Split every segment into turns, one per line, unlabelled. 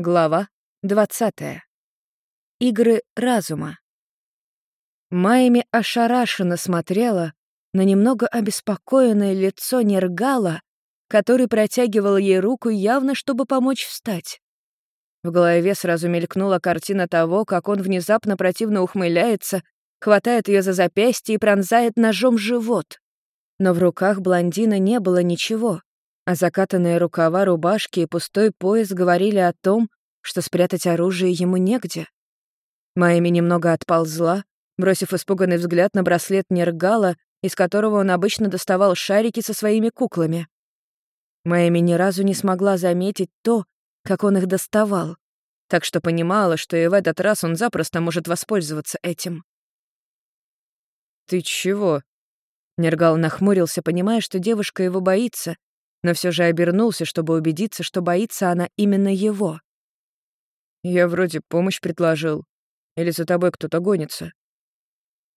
Глава 20. Игры разума. Майми ошарашенно смотрела на немного обеспокоенное лицо Нергала, который протягивал ей руку явно, чтобы помочь встать. В голове сразу мелькнула картина того, как он внезапно противно ухмыляется, хватает ее за запястье и пронзает ножом живот. Но в руках блондина не было ничего, а закатанные рукава рубашки и пустой пояс говорили о том, что спрятать оружие ему негде. Майми немного отползла, бросив испуганный взгляд на браслет Нергала, из которого он обычно доставал шарики со своими куклами. Майми ни разу не смогла заметить то, как он их доставал, так что понимала, что и в этот раз он запросто может воспользоваться этим.
«Ты чего?»
Нергал нахмурился, понимая, что девушка его боится, но все же обернулся, чтобы убедиться, что боится она именно его.
«Я вроде помощь предложил. Или за тобой кто-то гонится?»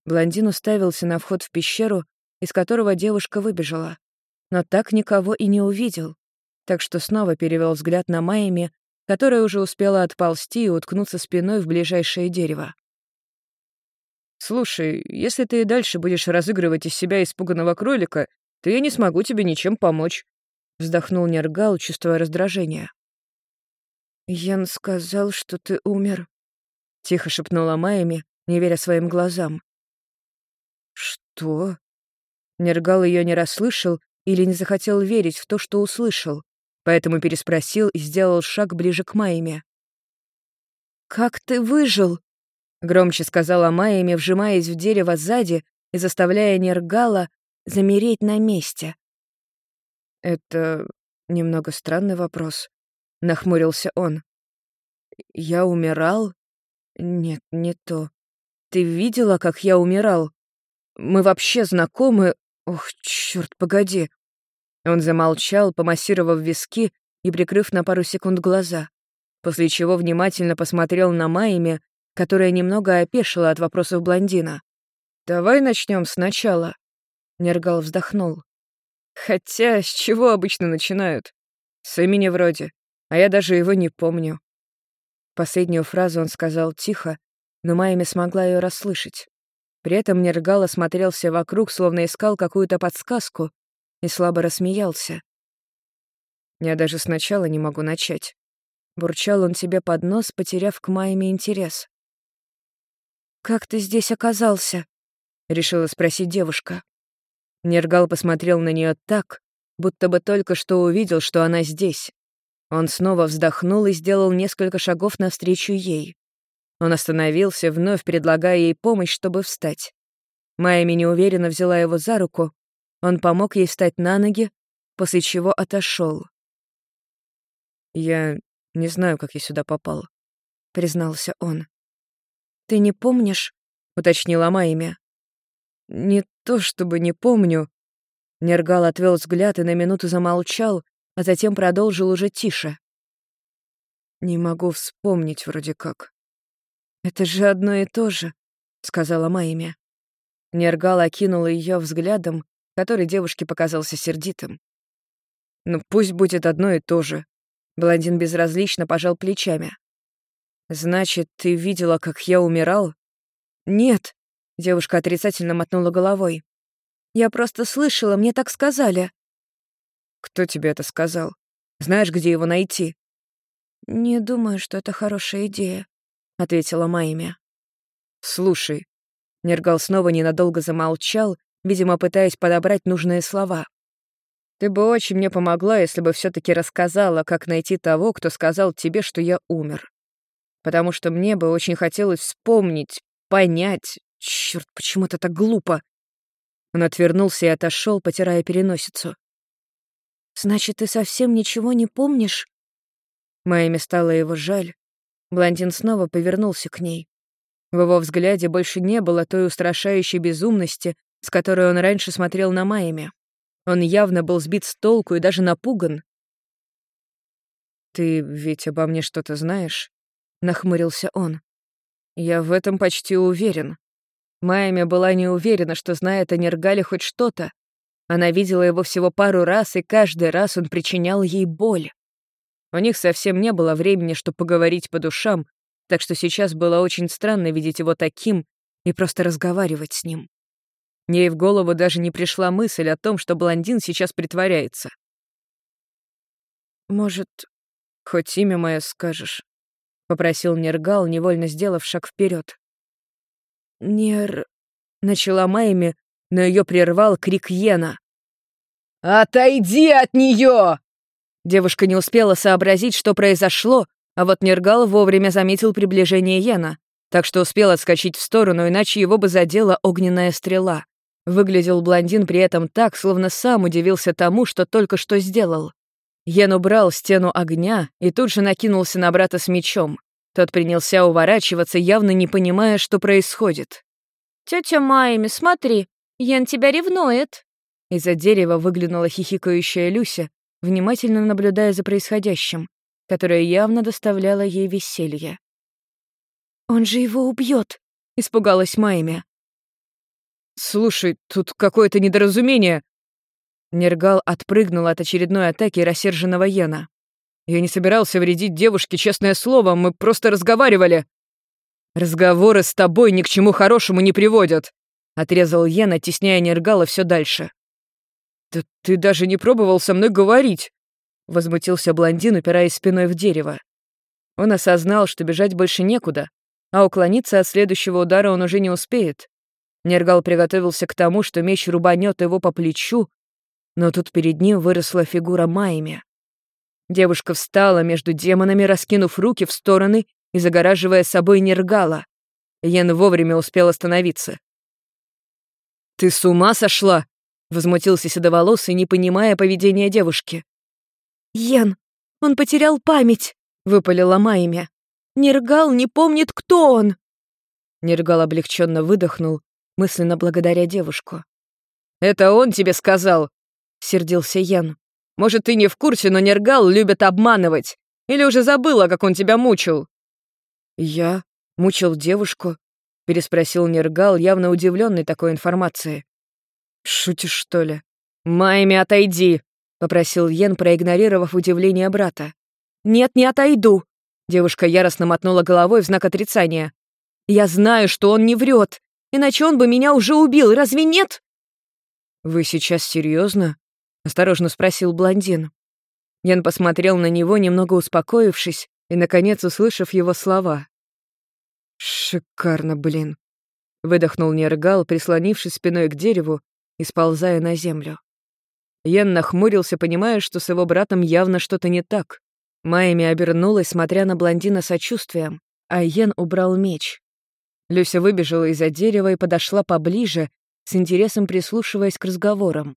Блондин уставился на вход в пещеру, из которого девушка выбежала, но так никого и не увидел, так что снова перевел взгляд на Майами, которая уже успела отползти и уткнуться спиной в ближайшее дерево.
«Слушай, если ты и дальше будешь разыгрывать из себя испуганного кролика, то я не смогу тебе ничем помочь вздохнул Нергал, чувствуя раздражение.
«Ян сказал, что ты умер», — тихо шепнула Майами, не веря своим глазам. «Что?» Нергал ее не расслышал или не захотел верить в то, что услышал, поэтому переспросил и сделал шаг ближе к Майме. «Как ты выжил?» — громче сказала Майами, вжимаясь в дерево сзади и заставляя Нергала замереть на месте.
«Это немного странный вопрос», — нахмурился он.
«Я умирал? Нет, не то. Ты видела, как я умирал? Мы вообще знакомы? Ох, черт, погоди!» Он замолчал, помассировав виски и прикрыв на пару секунд глаза, после чего внимательно посмотрел на Майми, которая немного опешила от вопросов блондина.
«Давай начнем сначала», — Нергал вздохнул. Хотя, с чего обычно начинают? С имени вроде, а я даже его не помню.
Последнюю фразу он сказал тихо, но Майми смогла ее расслышать. При этом Нергала смотрелся вокруг, словно искал какую-то подсказку, и слабо рассмеялся.
«Я даже сначала не могу начать».
Бурчал он себе под нос, потеряв к Майме интерес. «Как ты здесь оказался?» — решила спросить девушка.
Нергал посмотрел на нее так, будто бы только что увидел, что она здесь. Он снова вздохнул и сделал несколько шагов навстречу ей. Он остановился, вновь предлагая ей помощь, чтобы встать. Майами неуверенно взяла его за руку. Он помог ей встать на ноги, после чего отошел.
«Я не знаю, как я сюда попал», — признался он. «Ты не помнишь?» — уточнила Майми.
«Не то чтобы не помню».
Нергал отвел взгляд и на минуту замолчал, а затем продолжил уже тише.
«Не могу вспомнить вроде как».
«Это же одно и то же», — сказала Майя. Нергал окинул ее взглядом, который девушке показался сердитым.
«Ну пусть будет одно и то же».
Блондин безразлично пожал плечами.
«Значит, ты видела, как я умирал?»
«Нет», Девушка отрицательно мотнула головой. «Я просто слышала, мне так сказали».
«Кто тебе это сказал? Знаешь, где его найти?»
«Не думаю, что это хорошая идея», — ответила Майми.
«Слушай». Нергал снова ненадолго замолчал, видимо, пытаясь подобрать нужные слова. «Ты бы очень мне помогла, если бы все таки рассказала, как найти того, кто сказал тебе, что я умер. Потому что мне бы очень хотелось вспомнить, понять, Черт, почему это так глупо? Он отвернулся и отошел, потирая переносицу.
«Значит, ты совсем ничего не помнишь?»
Майме стало его жаль. Блондин снова повернулся к ней. В его взгляде больше не было той устрашающей безумности, с которой он раньше смотрел на Майме. Он явно был сбит с толку и даже напуган. «Ты ведь обо мне что-то знаешь?» — нахмурился он. «Я в этом почти уверен. Майами была не уверена, что знает о Нергале хоть что-то. Она видела его всего пару раз, и каждый раз он причинял ей боль. У них совсем не было времени, чтобы поговорить по душам, так что сейчас было очень странно видеть его таким и просто разговаривать с ним. Ей в голову даже не пришла мысль о том, что блондин сейчас притворяется.
«Может, хоть имя мое скажешь?» — попросил Нергал, невольно сделав шаг вперед. «Нер...» — начала Майми, но ее прервал крик Йена.
«Отойди от нее!»
Девушка не успела сообразить, что произошло, а вот Нергал вовремя заметил приближение Йена, так что успел отскочить в сторону, иначе его бы задела огненная стрела. Выглядел блондин при этом так, словно сам удивился тому, что только что сделал. Йен убрал стену огня и тут же накинулся на брата с мечом. Тот принялся уворачиваться, явно не понимая, что происходит.
«Тетя Майми, смотри, Йен тебя ревнует!»
Из-за дерева выглянула хихикающая Люся, внимательно наблюдая за происходящим, которое явно доставляло ей веселье. «Он же его убьет, испугалась Майми.
«Слушай, тут какое-то недоразумение!»
Нергал отпрыгнул от очередной атаки рассерженного Йена.
«Я не собирался вредить девушке, честное слово, мы просто разговаривали!» «Разговоры с тобой ни к чему хорошему не приводят!» — отрезал Йен, оттесняя Нергала все дальше. «Да ты даже не пробовал со мной говорить!» — возмутился блондин, упираясь спиной в дерево. Он осознал, что бежать больше некуда, а уклониться от следующего удара он уже не успеет. Нергал приготовился к тому, что меч рубанет его по плечу, но тут перед ним выросла фигура Майми. Девушка встала между демонами, раскинув руки в стороны и загораживая собой Нергала. Йен вовремя успел остановиться. «Ты с ума сошла?» — возмутился седоволосый, не понимая поведения девушки.
«Йен, он потерял память!» — выпалила Майми. «Нергал не помнит, кто он!» Нергал облегченно выдохнул, мысленно благодаря девушку.
«Это он тебе сказал!» — сердился Ян. «Может, ты не в курсе, но Нергал любит обманывать. Или уже забыла, как он тебя мучил?»
«Я? Мучил девушку?» — переспросил Нергал, явно удивленный такой информацией. «Шутишь, что ли?»
«Майми, отойди!» — попросил Йен, проигнорировав удивление брата.
«Нет, не отойду!» Девушка яростно мотнула головой в знак отрицания. «Я знаю, что он не врет, иначе он бы меня уже убил, разве нет?»
«Вы сейчас серьезно? — осторожно спросил блондин. Ян посмотрел на него, немного успокоившись, и, наконец, услышав его слова. «Шикарно, блин!» — выдохнул Нергал, прислонившись спиной к дереву и сползая на землю. Ян нахмурился, понимая, что с его братом явно что-то не так. Майами обернулась, смотря на блондина сочувствием, а Йен убрал меч. Люся выбежала из-за дерева и подошла поближе, с интересом прислушиваясь к разговорам.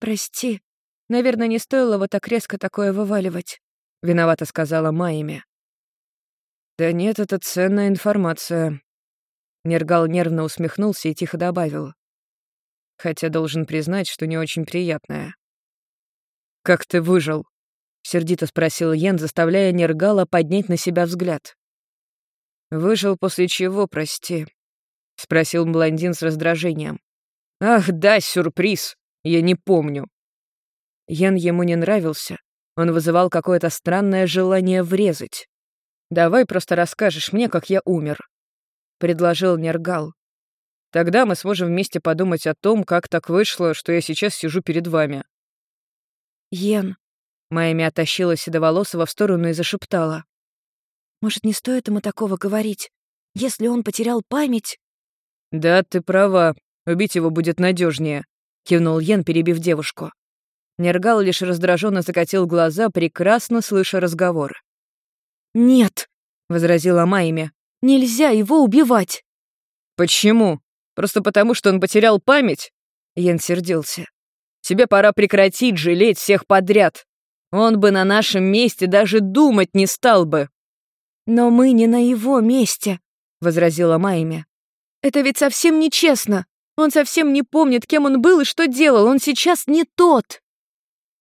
«Прости. Наверное, не стоило вот так резко такое вываливать», — виновато сказала Майми.
«Да нет, это ценная информация». Нергал нервно усмехнулся и тихо добавил. Хотя должен признать, что не очень приятная. «Как ты выжил?» — сердито спросил Йен, заставляя Нергала поднять на себя взгляд. «Выжил после чего, прости?» — спросил блондин с раздражением. «Ах, да, сюрприз!» Я не помню». Ян ему не нравился. Он вызывал какое-то странное желание врезать. «Давай просто расскажешь мне, как я умер», — предложил Нергал. «Тогда мы сможем вместе подумать о том, как так вышло, что я сейчас сижу перед вами».
«Йен», — Майми оттащила Седоволосого в сторону и зашептала. «Может, не стоит ему такого говорить? Если он потерял память...»
«Да, ты права. Убить его будет надежнее. — кивнул Йен, перебив девушку. Нергал лишь раздраженно закатил глаза, прекрасно слыша разговор.
«Нет», — возразила Майми, — «нельзя его убивать».
«Почему? Просто потому, что он потерял память?» Йен сердился. «Тебе пора прекратить жалеть всех подряд. Он бы на нашем месте даже думать не стал бы».
«Но мы не на его месте», — возразила Майми. «Это ведь совсем нечестно. Он совсем не помнит, кем он был и что делал. Он сейчас не тот.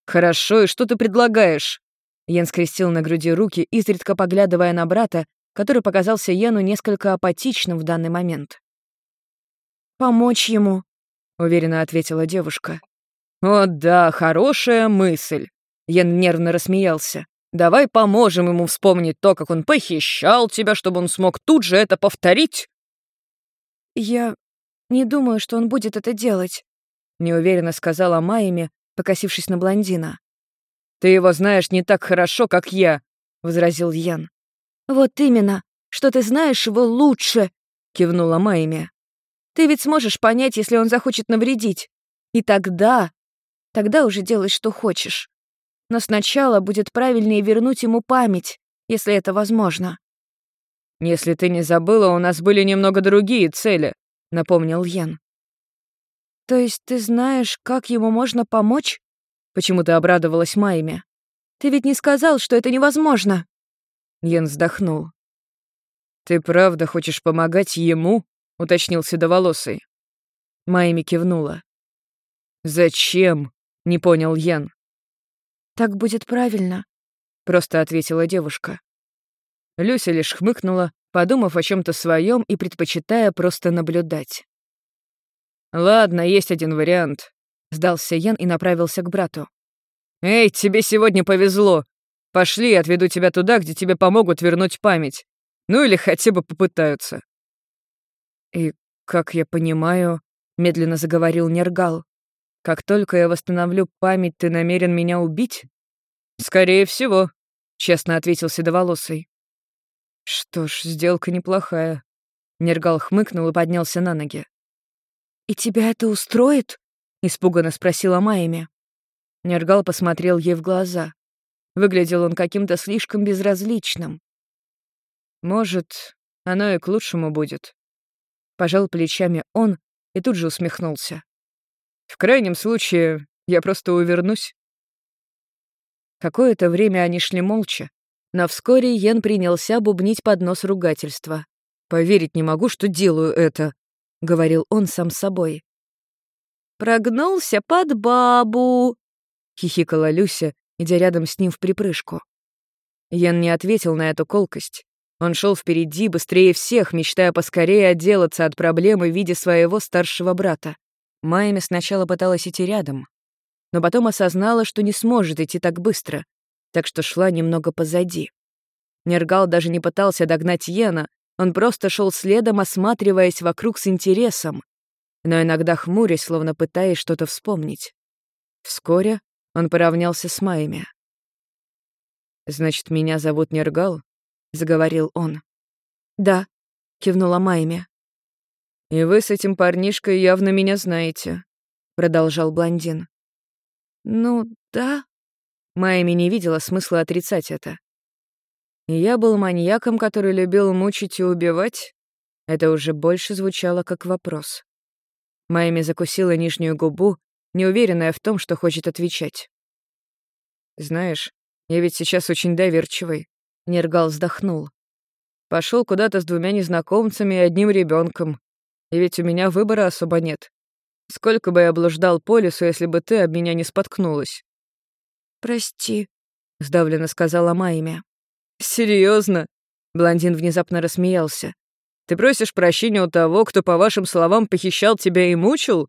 Хорошо, и что ты предлагаешь? Ян скрестил на груди руки, изредка поглядывая на брата, который показался Яну несколько апатичным в данный момент.
«Помочь ему», — уверенно ответила девушка.
«О да, хорошая мысль». Ян нервно рассмеялся. «Давай поможем ему вспомнить то, как он похищал тебя, чтобы он смог тут же это повторить».
«Я не думаю, что он будет это делать», — неуверенно сказала Майями, покосившись на блондина.
«Ты его знаешь не так хорошо, как я», — возразил Ян.
«Вот именно, что ты знаешь его лучше», — кивнула Майями. «Ты ведь сможешь понять, если он захочет навредить. И тогда... Тогда уже делай, что хочешь. Но сначала будет правильнее вернуть ему память, если это возможно».
«Если ты не забыла, у нас были немного другие цели», — напомнил Ян.
«То есть ты знаешь, как ему можно помочь?» — почему-то обрадовалась Майми. «Ты ведь не сказал, что это невозможно!»
Ян вздохнул. «Ты правда хочешь помогать ему?» — уточнил Седоволосый. Майми кивнула. «Зачем?» — не понял Ян.
«Так будет правильно», — просто ответила девушка.
Люся лишь хмыкнула, подумав о чем то своем и предпочитая просто наблюдать. «Ладно, есть один вариант», — сдался Ян и направился к брату. «Эй, тебе сегодня повезло. Пошли, отведу тебя туда, где тебе помогут вернуть память. Ну или хотя бы попытаются».
«И, как я понимаю», — медленно заговорил Нергал, «как только я восстановлю память, ты намерен меня убить?»
«Скорее всего», — честно ответил Седоволосый.
«Что ж, сделка неплохая». Нергал хмыкнул и поднялся на ноги. «И тебя это устроит?» — испуганно спросила Майями.
Нергал посмотрел ей в глаза. Выглядел он каким-то слишком безразличным. «Может, оно и к лучшему будет». Пожал плечами он и тут же усмехнулся. «В крайнем случае, я просто увернусь». Какое-то время они шли молча, но вскоре Йен принялся бубнить под нос ругательства. «Поверить не могу, что делаю это», — говорил он сам собой.
«Прогнулся под бабу», —
хихикала Люся, идя рядом с ним в припрыжку. Ян не ответил на эту колкость. Он шел впереди, быстрее всех, мечтая поскорее отделаться от проблемы в виде своего старшего брата. Майми сначала пыталась идти рядом, но потом осознала, что не сможет идти так быстро, так что шла немного позади. Нергал даже не пытался догнать Йена, он просто шел следом, осматриваясь вокруг с интересом, но иногда хмурясь, словно пытаясь что-то вспомнить. Вскоре он поравнялся с Майями. «Значит, меня зовут Нергал?» — заговорил он.
«Да», — кивнула Майми.
«И вы с этим парнишкой явно меня знаете», — продолжал блондин.
«Ну, да»,
Майми не видела смысла отрицать это. Я был маньяком, который любил мучить и убивать. Это уже больше звучало как вопрос. Майми закусила нижнюю губу, неуверенная в том, что хочет отвечать. «Знаешь, я ведь сейчас очень доверчивый», — Нергал вздохнул. Пошел куда-то с двумя незнакомцами и одним ребенком. И ведь у меня выбора особо нет. Сколько бы я блуждал по лесу, если бы ты об меня не споткнулась.
«Прости», —
сдавленно сказала Майя. Серьезно? Блондин внезапно рассмеялся. «Ты просишь прощения у того, кто, по вашим словам, похищал тебя и мучил?»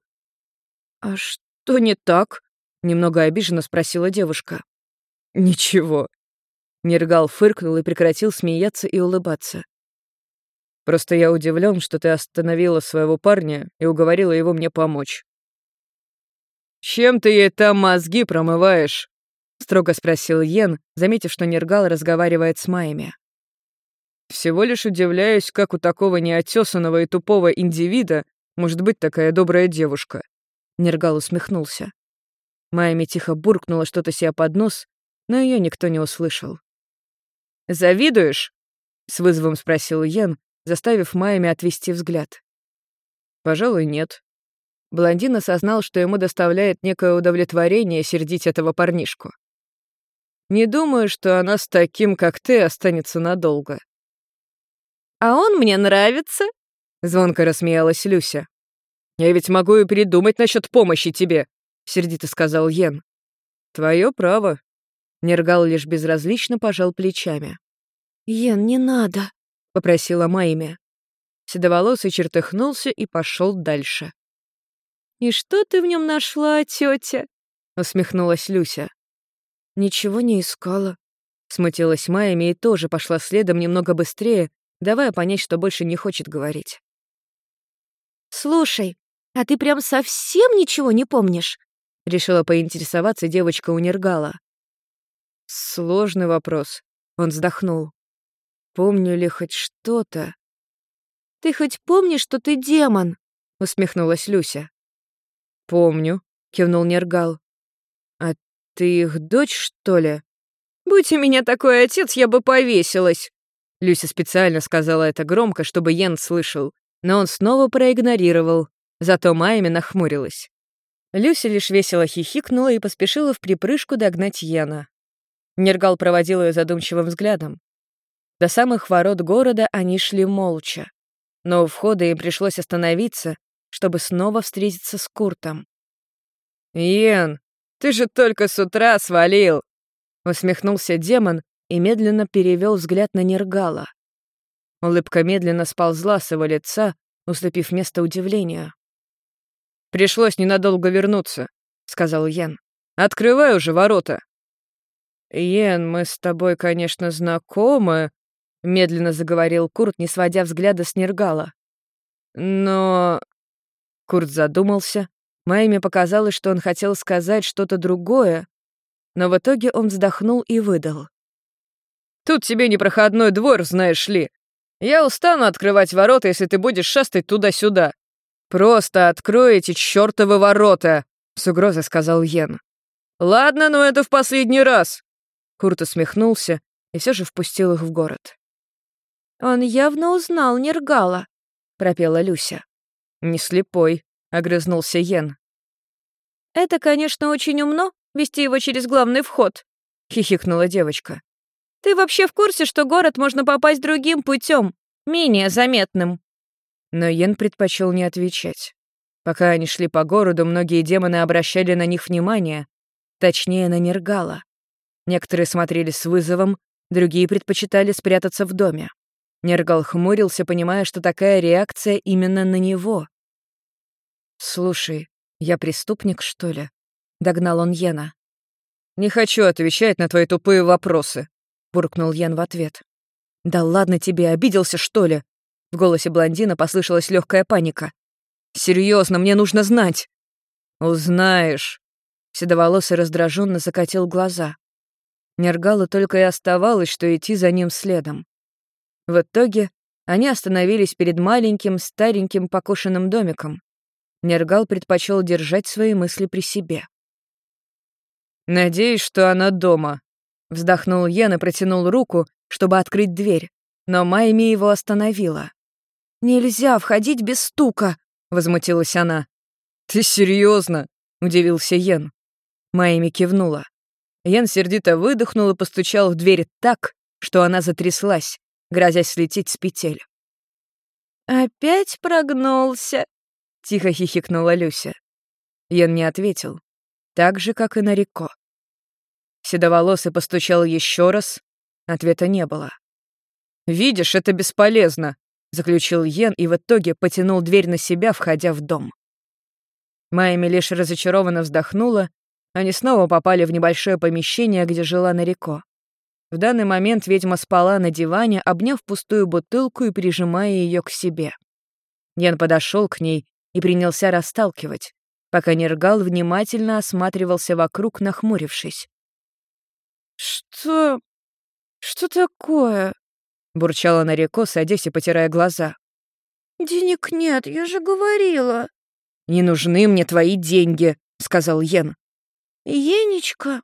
«А что не так?» — немного обиженно спросила девушка.
«Ничего». Нергал фыркнул и прекратил смеяться и улыбаться. «Просто я удивлен, что ты остановила своего парня и уговорила его мне помочь». «Чем ты ей там мозги промываешь?» — строго спросил Йен, заметив, что Нергал разговаривает с Майями. «Всего лишь удивляюсь, как у такого неотесанного и тупого индивида может быть такая добрая девушка». Нергал усмехнулся. Майами тихо буркнула что-то себе под нос, но ее никто не услышал. «Завидуешь?» — с вызовом спросил Йен, заставив Майами отвести взгляд. «Пожалуй, нет». Блондин осознал, что ему доставляет некое удовлетворение сердить этого парнишку. Не думаю, что она с таким, как ты, останется надолго».
«А он мне нравится», —
звонко рассмеялась Люся. «Я ведь могу и передумать насчет помощи тебе», — сердито сказал Йен. «Твое право». Нергал лишь безразлично пожал плечами.
«Йен, не надо», — попросила Майми.
Седоволосый чертыхнулся и пошел дальше.
«И что ты в нем нашла, тетя?
усмехнулась Люся.
Ничего не искала.
Смутилась Майами и тоже пошла следом немного быстрее, давая понять, что больше не хочет говорить.
«Слушай, а ты прям совсем ничего не помнишь?»
— решила поинтересоваться девочка у Нергала. Сложный вопрос. Он вздохнул. Помню ли хоть что-то?
«Ты хоть помнишь, что ты демон?»
— усмехнулась Люся. «Помню», — кивнул Нергал. «А ты их дочь, что ли?» «Будь у меня такой отец, я бы повесилась!» Люся специально сказала это громко, чтобы Йен слышал, но он снова проигнорировал, зато Майми нахмурилась. Люся лишь весело хихикнула и поспешила в припрыжку догнать Йена. Нергал проводил ее задумчивым взглядом. До самых ворот города они шли молча, но у входа им пришлось остановиться, чтобы снова встретиться с Куртом. «Йен, ты же только с утра свалил!» Усмехнулся демон и медленно перевел взгляд на Нергала. Улыбка медленно сползла с его лица, уступив место удивлению. «Пришлось ненадолго вернуться», — сказал Йен. «Открывай уже ворота». «Йен, мы с тобой, конечно, знакомы», — медленно заговорил Курт, не сводя взгляда с Нергала. «Но...» Курт задумался. Майме показалось, что он хотел сказать что-то другое, но в итоге он вздохнул и выдал. «Тут тебе непроходной двор, знаешь ли. Я устану открывать ворота, если ты будешь шастать туда-сюда. Просто открой эти чёртовы ворота!» — с угрозой сказал Йен. «Ладно, но это в последний раз!» Курт усмехнулся и все же впустил их в город.
«Он явно узнал Нергала», — пропела Люся.
«Не слепой», — огрызнулся Йен.
«Это, конечно, очень умно, вести его через главный вход», — хихикнула девочка. «Ты вообще в курсе, что город можно попасть другим путем, менее заметным?»
Но Йен предпочел не отвечать. Пока они шли по городу, многие демоны обращали на них внимание, точнее, на Нергала. Некоторые смотрели с вызовом, другие предпочитали спрятаться в доме. Нергал хмурился, понимая, что такая реакция именно на него. «Слушай, я преступник, что ли?» — догнал он Йена. «Не хочу отвечать на твои тупые вопросы», — буркнул Йен в ответ. «Да ладно тебе, обиделся, что ли?» В голосе блондина послышалась легкая паника. Серьезно, мне нужно знать!» «Узнаешь!» Седоволосый раздраженно закатил глаза. Нергалу только и оставалось, что идти за ним следом. В итоге они остановились перед маленьким, стареньким покошенным домиком. Нергал предпочел держать свои мысли при себе. «Надеюсь, что она дома», — вздохнул Йен и протянул руку, чтобы открыть дверь, но Майми его остановила.
«Нельзя входить без стука», — возмутилась она.
«Ты серьезно? удивился Йен. Майми кивнула. Ян сердито выдохнул и постучал в дверь так, что она затряслась, грозясь слететь с петель.
«Опять прогнулся?» — тихо хихикнула Люся.
Ян не ответил, так же, как и на Рико. Седоволосый постучал еще раз, ответа не было. «Видишь, это бесполезно», — заключил Йен и в итоге потянул дверь на себя, входя в дом. Майми лишь разочарованно вздохнула они снова попали в небольшое помещение, где жила Нарико. В данный момент ведьма спала на диване, обняв пустую бутылку и прижимая ее к себе. Ян подошел к ней и принялся расталкивать, пока Нергал внимательно осматривался вокруг, нахмурившись.
«Что... что такое?»
— бурчала Нарико, садясь и потирая глаза.
«Денег нет, я же говорила».
«Не нужны мне твои деньги», — сказал Йен.
«Енечка!»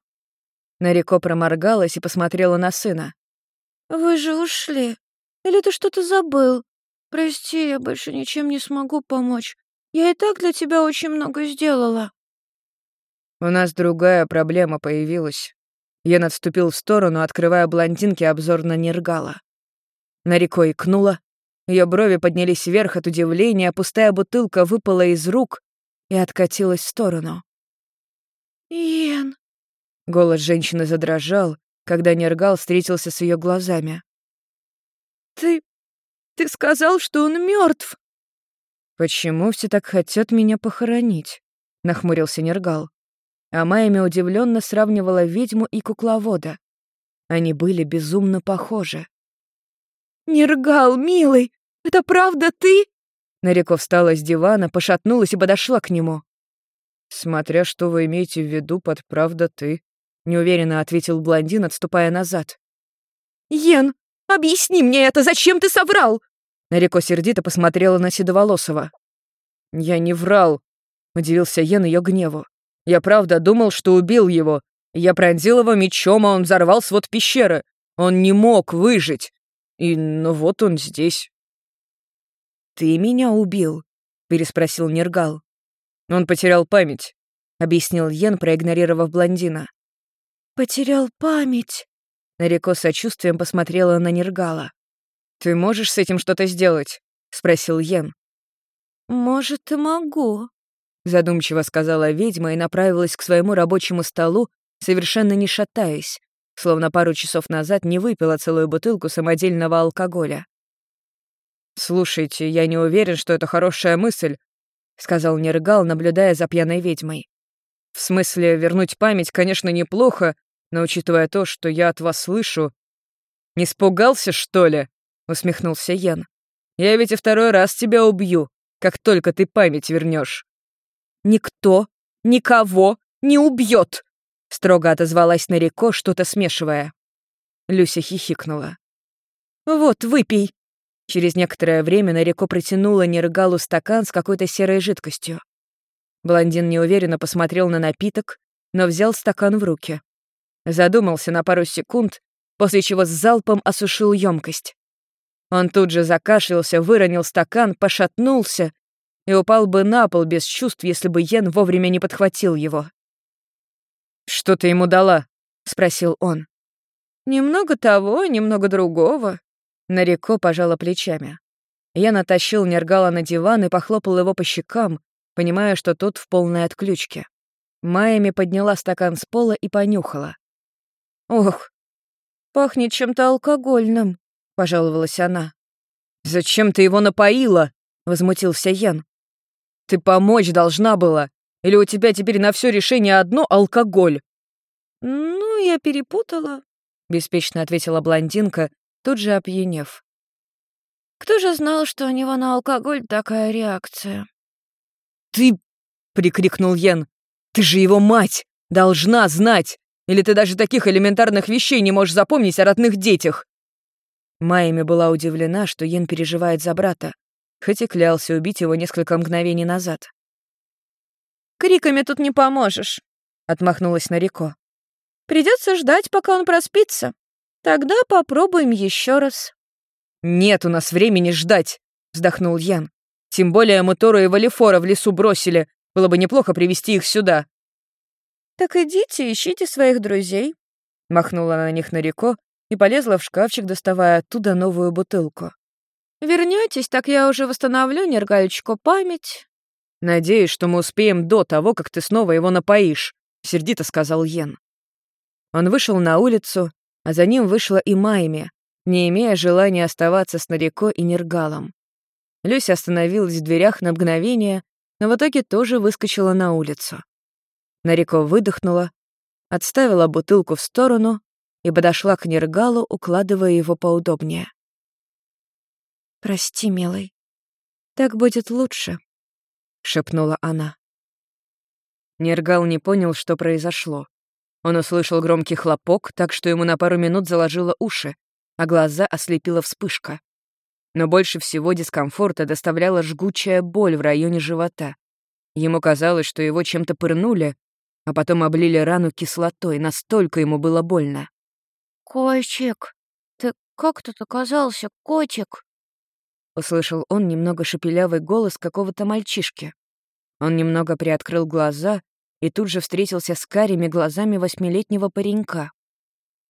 Нарико проморгалась и посмотрела на сына.
«Вы же ушли. Или ты что-то забыл? Прости, я больше ничем не смогу помочь. Я и так для тебя очень много сделала».
«У нас другая проблема появилась». Я отступил в сторону, открывая блондинке обзор на Нергала. Нарико икнула. Ее брови поднялись вверх от удивления, пустая бутылка выпала из рук и откатилась в сторону.
«Иен!»
Голос женщины задрожал, когда Нергал встретился с ее глазами.
«Ты... ты сказал, что он мертв.
«Почему все так хотят меня похоронить?» — нахмурился Нергал.
А Майами удивленно сравнивала ведьму и кукловода. Они были безумно похожи.
«Нергал, милый, это правда ты?»
Нареко встала с дивана, пошатнулась и подошла к нему. «Смотря что вы имеете в виду под «правда ты», — неуверенно ответил блондин, отступая назад.
«Йен, объясни мне это, зачем ты соврал?»
Нареко сердито посмотрела на Седоволосого. «Я не врал», — удивился Йен ее гневу. «Я правда думал, что убил его. Я пронзил его мечом, а он взорвал свод пещеры. Он не мог выжить. И ну вот он здесь».
«Ты меня убил?» — переспросил Нергал.
«Он потерял память», —
объяснил Йен, проигнорировав блондина.
«Потерял память»,
Нареко сочувствием посмотрела на Нергала.
«Ты можешь с этим что-то сделать?» — спросил Йен.
«Может, и могу», —
задумчиво сказала ведьма и направилась к своему рабочему столу, совершенно не шатаясь, словно пару часов назад не выпила целую бутылку самодельного алкоголя.
«Слушайте, я не уверен, что это хорошая мысль», — сказал Нергал, наблюдая за пьяной ведьмой. «В смысле, вернуть память, конечно, неплохо, но учитывая то, что я от вас слышу... «Не испугался, что ли?» — усмехнулся Ян. «Я ведь и второй раз тебя убью, как только ты память вернешь.
«Никто никого не убьет!» — строго отозвалась Нарико, что-то смешивая.
Люся хихикнула.
«Вот, выпей!»
Через некоторое время Нарико протянула Нергалу стакан с какой-то серой жидкостью. Блондин неуверенно посмотрел на напиток, но взял стакан в руки. Задумался на пару секунд, после чего с залпом осушил емкость. Он тут же закашлялся, выронил стакан, пошатнулся и упал бы на пол без чувств, если бы Йен вовремя не подхватил его.
«Что ты ему дала?»
— спросил он.
«Немного того, немного другого».
Нареко пожала плечами. Я натащил Нергала на диван и похлопал его по щекам, понимая, что тот в полной отключке. Майами подняла стакан с пола и понюхала.
«Ох, пахнет чем-то алкогольным», — пожаловалась она.
«Зачем ты его напоила?» — возмутился Ян. «Ты помочь должна была. Или у тебя теперь на все решение одно — алкоголь?»
«Ну, я перепутала», —
беспечно ответила блондинка, тут же опьянев.
«Кто же знал, что у него на алкоголь такая реакция?»
«Ты...» — прикрикнул Ян. «Ты же его мать! Должна знать! Или ты даже таких элементарных вещей не можешь запомнить о родных детях?»
Майами была удивлена, что Йен переживает за брата, хоть и клялся убить его несколько мгновений назад.
«Криками тут не поможешь», — отмахнулась Нарико. «Придется ждать, пока он проспится. Тогда попробуем еще раз».
«Нет у нас времени ждать», — вздохнул Ян. «Тем более мы Тору и Валифора в лесу бросили. Было бы неплохо привести их сюда».
«Так идите, ищите своих друзей», —
махнула на них Нарико и полезла в шкафчик, доставая оттуда новую бутылку.
Вернётесь, так я уже восстановлю Нергальчику память».
«Надеюсь, что мы успеем до того, как ты снова его напоишь», — сердито сказал Йен.
Он вышел на улицу, а за ним вышла и Майми, не имея желания оставаться с Нарико и Нергалом. Люся остановилась в дверях на мгновение, но в итоге тоже выскочила на улицу. Нарико выдохнула, отставила бутылку в сторону и подошла к Нергалу, укладывая его поудобнее.
«Прости, милый, так будет лучше», — шепнула она.
Нергал не понял, что произошло. Он услышал громкий хлопок, так что ему на пару минут заложило уши, а глаза ослепила вспышка. Но больше всего дискомфорта доставляла жгучая боль в районе живота. Ему казалось, что его чем-то пырнули, а потом облили рану кислотой, настолько ему было больно.
«Котик, ты как тут оказался, котик?»
Услышал он немного шепелявый голос какого-то мальчишки. Он немного приоткрыл глаза и тут же встретился с карими глазами восьмилетнего паренька.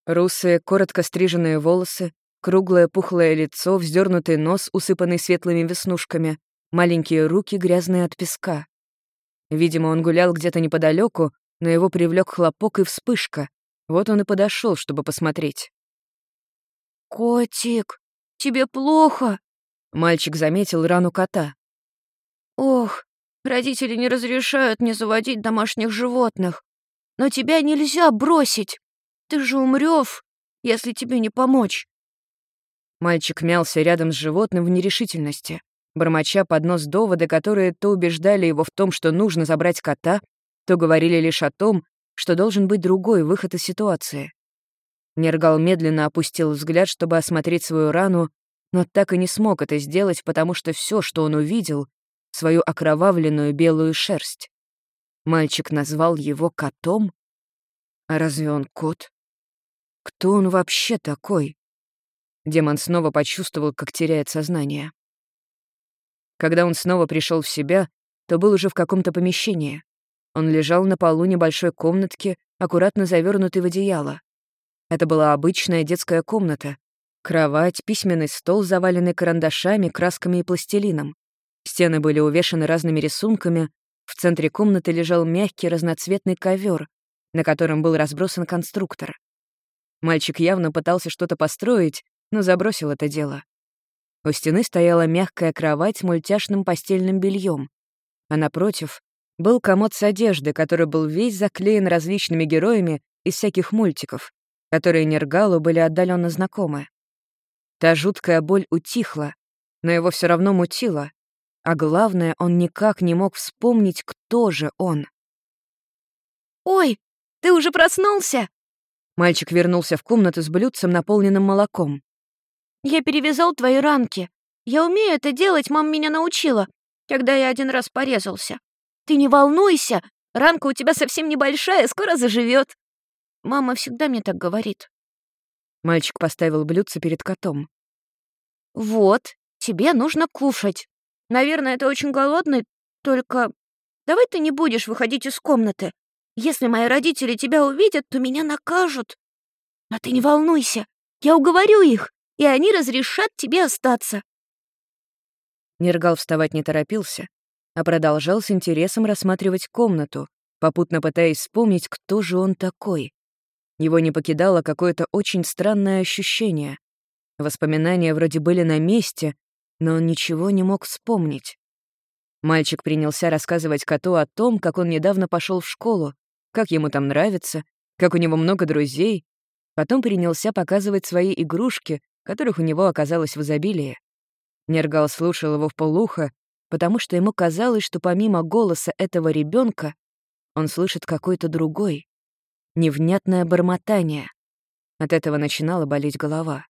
Русые, коротко стриженные волосы, круглое пухлое лицо, вздернутый нос, усыпанный светлыми веснушками, маленькие руки, грязные от песка. Видимо, он гулял где-то неподалеку но его привлек хлопок и вспышка. Вот он и подошел, чтобы посмотреть.
«Котик, тебе плохо?»
Мальчик заметил рану кота.
«Ох, родители не разрешают мне заводить домашних животных.
но тебя нельзя бросить. Ты же умрёшь, если тебе не помочь».
Мальчик мялся рядом с животным в нерешительности, бормоча под нос доводы, которые то убеждали его в том, что нужно забрать кота, то говорили лишь о том, что должен быть другой выход из ситуации. Нергал медленно опустил взгляд, чтобы осмотреть свою рану, но так и не смог это сделать, потому что все, что он увидел, — свою окровавленную белую шерсть. Мальчик назвал его котом? А разве он кот? Кто он вообще такой? Демон снова почувствовал, как теряет сознание. Когда он снова пришел в себя, то был уже в каком-то помещении. Он лежал на полу небольшой комнатки, аккуратно завернутый в одеяло. Это была обычная детская комната. Кровать, письменный стол, заваленный карандашами, красками и пластилином. Стены были увешаны разными рисунками. В центре комнаты лежал мягкий разноцветный ковер, на котором был разбросан конструктор. Мальчик явно пытался что-то построить, но забросил это дело. У стены стояла мягкая кровать с мультяшным постельным бельем, а напротив был комод с одеждой, который был весь заклеен различными героями из всяких мультиков которые Нергалу были отдаленно знакомы. Та жуткая боль утихла, но его все равно мутило, а главное, он никак не мог вспомнить, кто же он.
«Ой, ты уже проснулся?»
Мальчик вернулся в комнату с блюдцем, наполненным молоком.
«Я перевязал твои ранки. Я умею это делать, мама меня научила, когда я один раз порезался. Ты не волнуйся, ранка у тебя совсем небольшая, скоро заживет. Мама всегда мне так говорит.
Мальчик поставил блюдце перед котом.
Вот, тебе нужно кушать. Наверное, ты очень голодный, только давай ты не будешь выходить из комнаты. Если мои родители тебя увидят, то меня накажут. Но ты не волнуйся, я уговорю их, и они разрешат тебе остаться.
Нергал вставать не торопился, а продолжал с интересом рассматривать комнату, попутно пытаясь вспомнить, кто же он такой. Его не покидало какое-то очень странное ощущение. Воспоминания вроде были на месте, но он ничего не мог вспомнить. Мальчик принялся рассказывать коту о том, как он недавно пошел в школу, как ему там нравится, как у него много друзей. Потом принялся показывать свои игрушки, которых у него оказалось в изобилии. Нергал слушал его в полухо, потому что ему казалось, что помимо голоса этого ребенка он слышит какой-то другой, невнятное бормотание. От этого начинала болеть голова.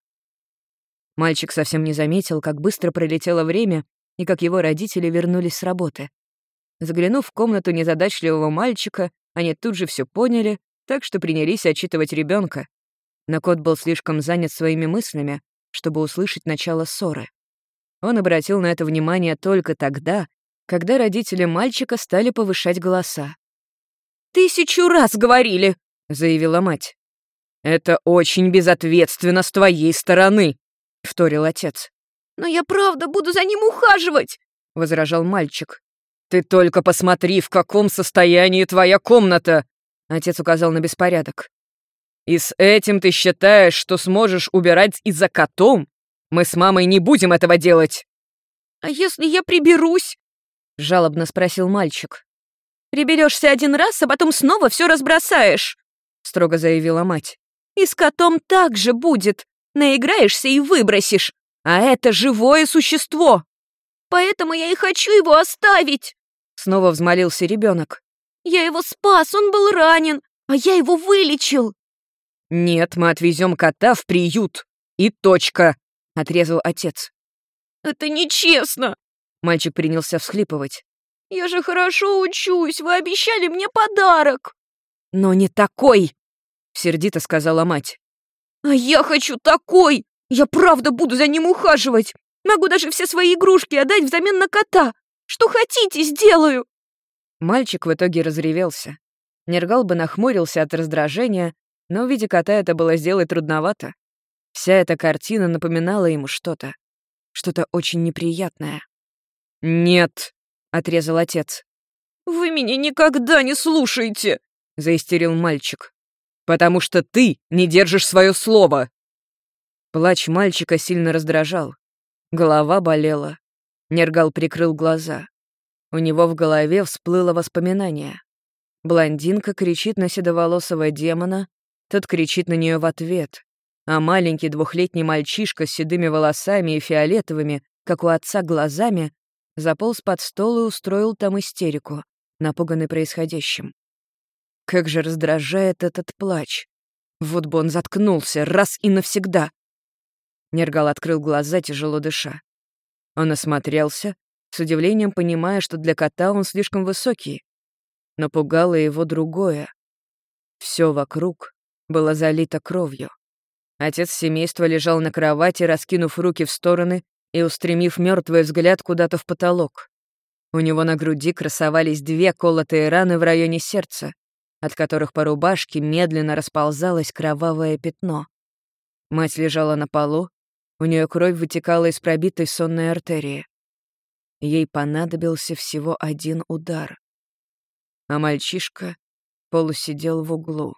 Мальчик совсем не заметил, как быстро пролетело время и как его родители вернулись с работы. Заглянув в комнату незадачливого мальчика, они тут же все поняли, так что принялись отчитывать ребенка. Но кот был слишком занят своими мыслями, чтобы услышать начало ссоры. Он обратил на это внимание только тогда, когда родители мальчика стали повышать голоса.
«Тысячу раз говорили, —
заявила мать. «Это очень безответственно с твоей стороны», — вторил отец.
«Но я правда буду за ним ухаживать», —
возражал мальчик. «Ты только посмотри, в каком состоянии твоя комната!» Отец указал на беспорядок. «И с этим ты считаешь, что сможешь убирать и за котом? Мы с мамой не будем этого делать!»
«А если я приберусь?»
— жалобно спросил мальчик.
«Приберешься один раз, а потом снова все разбросаешь!»
строго заявила мать.
«И с котом так же будет. Наиграешься и выбросишь. А это живое существо. Поэтому я и хочу его оставить!»
Снова взмолился ребенок.
«Я его спас, он был ранен, а я его вылечил!»
«Нет, мы отвезем кота в приют. И точка!» — отрезал отец.
«Это нечестно!»
Мальчик принялся всхлипывать.
«Я же хорошо учусь, вы обещали мне подарок!»
«Но не такой!» — сердито сказала мать.
«А я хочу такой! Я правда буду за ним ухаживать! Могу даже все свои игрушки отдать взамен на кота! Что хотите, сделаю!»
Мальчик в итоге разревелся. Нергал бы нахмурился от раздражения, но, видя кота, это было сделать трудновато. Вся эта картина напоминала ему что-то. Что-то очень неприятное. «Нет», — отрезал отец.
«Вы меня никогда не слушаете!»
— заистерил мальчик. «Потому что ты не держишь свое слово!» Плач мальчика сильно раздражал. Голова болела. Нергал прикрыл глаза. У него в голове всплыло воспоминание. Блондинка кричит на седоволосого демона, тот кричит на нее в ответ, а маленький двухлетний мальчишка с седыми волосами и фиолетовыми, как у отца, глазами, заполз под стол и устроил там истерику, напуганный происходящим. Как же раздражает этот плач. Вот бы он заткнулся раз и навсегда. Нергал открыл глаза, тяжело дыша. Он осмотрелся, с удивлением понимая, что для кота он слишком высокий. Но пугало его другое. Все вокруг было залито кровью. Отец семейства лежал на кровати, раскинув руки в стороны и устремив мертвый взгляд куда-то в потолок. У него на груди красовались две колотые раны в районе сердца, от которых по рубашке медленно расползалось кровавое пятно. Мать лежала на полу, у нее кровь вытекала из пробитой сонной артерии. Ей понадобился всего один удар. А мальчишка полусидел в углу.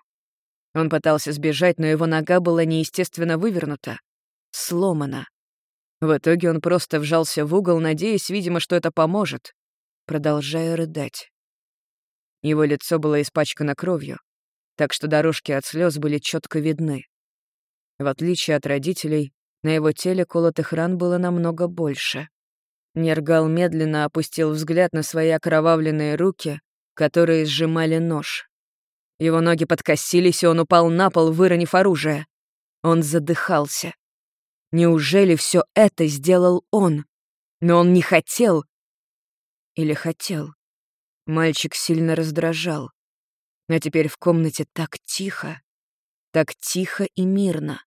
Он пытался сбежать, но его нога была неестественно вывернута, сломана. В итоге он просто вжался в угол, надеясь, видимо, что это поможет, продолжая рыдать. Его лицо было испачкано кровью, так что дорожки от слез были четко видны. В отличие от родителей, на его теле колотых ран было намного больше. Нергал медленно опустил взгляд на свои окровавленные руки, которые сжимали нож. Его ноги подкосились, и он упал на пол, выронив оружие. Он задыхался. Неужели все это сделал он? Но он не хотел. Или хотел? Мальчик сильно раздражал. А теперь в комнате так тихо, так тихо и мирно.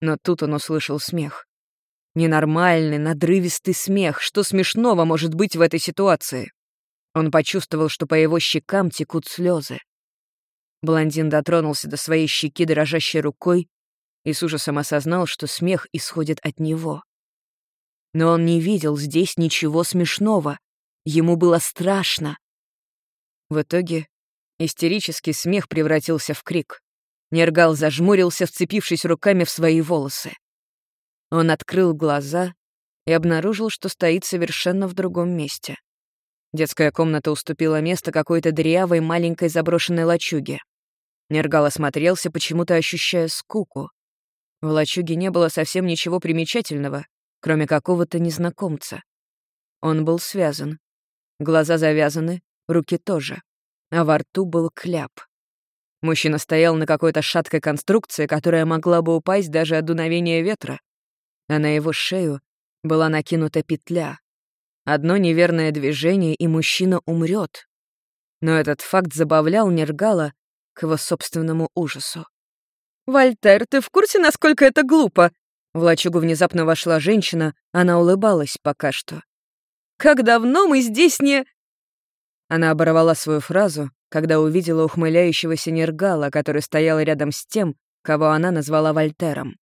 Но тут он услышал смех. Ненормальный, надрывистый смех. Что смешного может быть в этой ситуации? Он почувствовал, что по его щекам текут слезы. Блондин дотронулся до своей щеки дрожащей рукой и с ужасом осознал, что смех исходит от него. Но он не видел здесь ничего смешного. Ему было страшно. В итоге истерический смех превратился в крик. Нергал зажмурился, вцепившись руками в свои волосы. Он открыл глаза и обнаружил, что стоит совершенно в другом месте. Детская комната уступила место какой-то дырявой маленькой заброшенной лачуге. Нергал осмотрелся, почему-то ощущая скуку. В лачуге не было совсем ничего примечательного, кроме какого-то незнакомца. Он был связан. Глаза завязаны, руки тоже. А во рту был кляп. Мужчина стоял на какой-то шаткой конструкции, которая могла бы упасть даже от дуновения ветра. А на его шею была накинута петля. Одно неверное движение, и мужчина умрет. Но этот факт забавлял Нергала, его собственному ужасу. «Вольтер, ты в курсе, насколько это глупо?» В лачугу внезапно вошла женщина, она улыбалась пока что. «Как давно мы здесь не...» Она оборвала свою фразу, когда увидела ухмыляющегося Нергала, который стоял рядом с тем, кого она назвала Вольтером.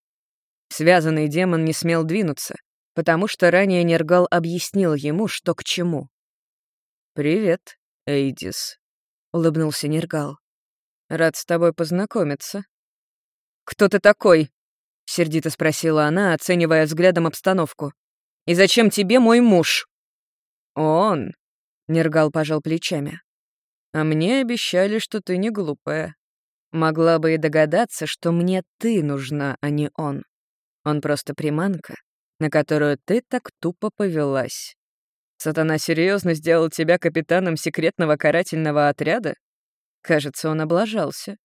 Связанный демон не смел двинуться, потому что ранее Нергал объяснил ему, что к чему. «Привет, Эйдис», — улыбнулся Нергал. Рад с тобой познакомиться». «Кто ты такой?» — сердито спросила она, оценивая взглядом обстановку. «И зачем тебе мой муж?» «Он», — Нергал пожал плечами. «А мне обещали, что ты не глупая. Могла бы и догадаться, что мне ты нужна, а не он. Он просто приманка, на которую ты так тупо повелась. Сатана серьезно сделал тебя капитаном секретного карательного отряда? Кажется, он облажался.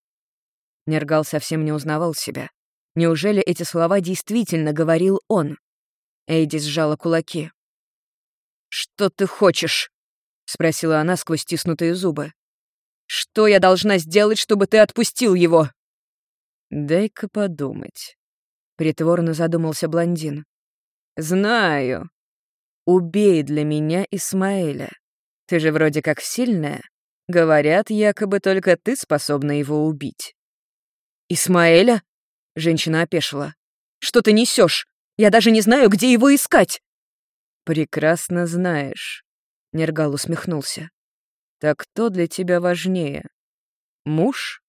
Нергал совсем не узнавал себя. Неужели эти слова действительно говорил он? Эйди сжала кулаки. «Что ты хочешь?» — спросила она сквозь стиснутые зубы. «Что я должна сделать, чтобы ты отпустил его?» «Дай-ка подумать», — притворно задумался блондин. «Знаю. Убей для меня Исмаэля. Ты же вроде как сильная. Говорят, якобы только ты способна его убить. «Исмаэля?» — женщина опешила. «Что ты несешь? Я даже не знаю, где его искать!» «Прекрасно знаешь», — Нергал усмехнулся. «Так кто для тебя важнее? Муж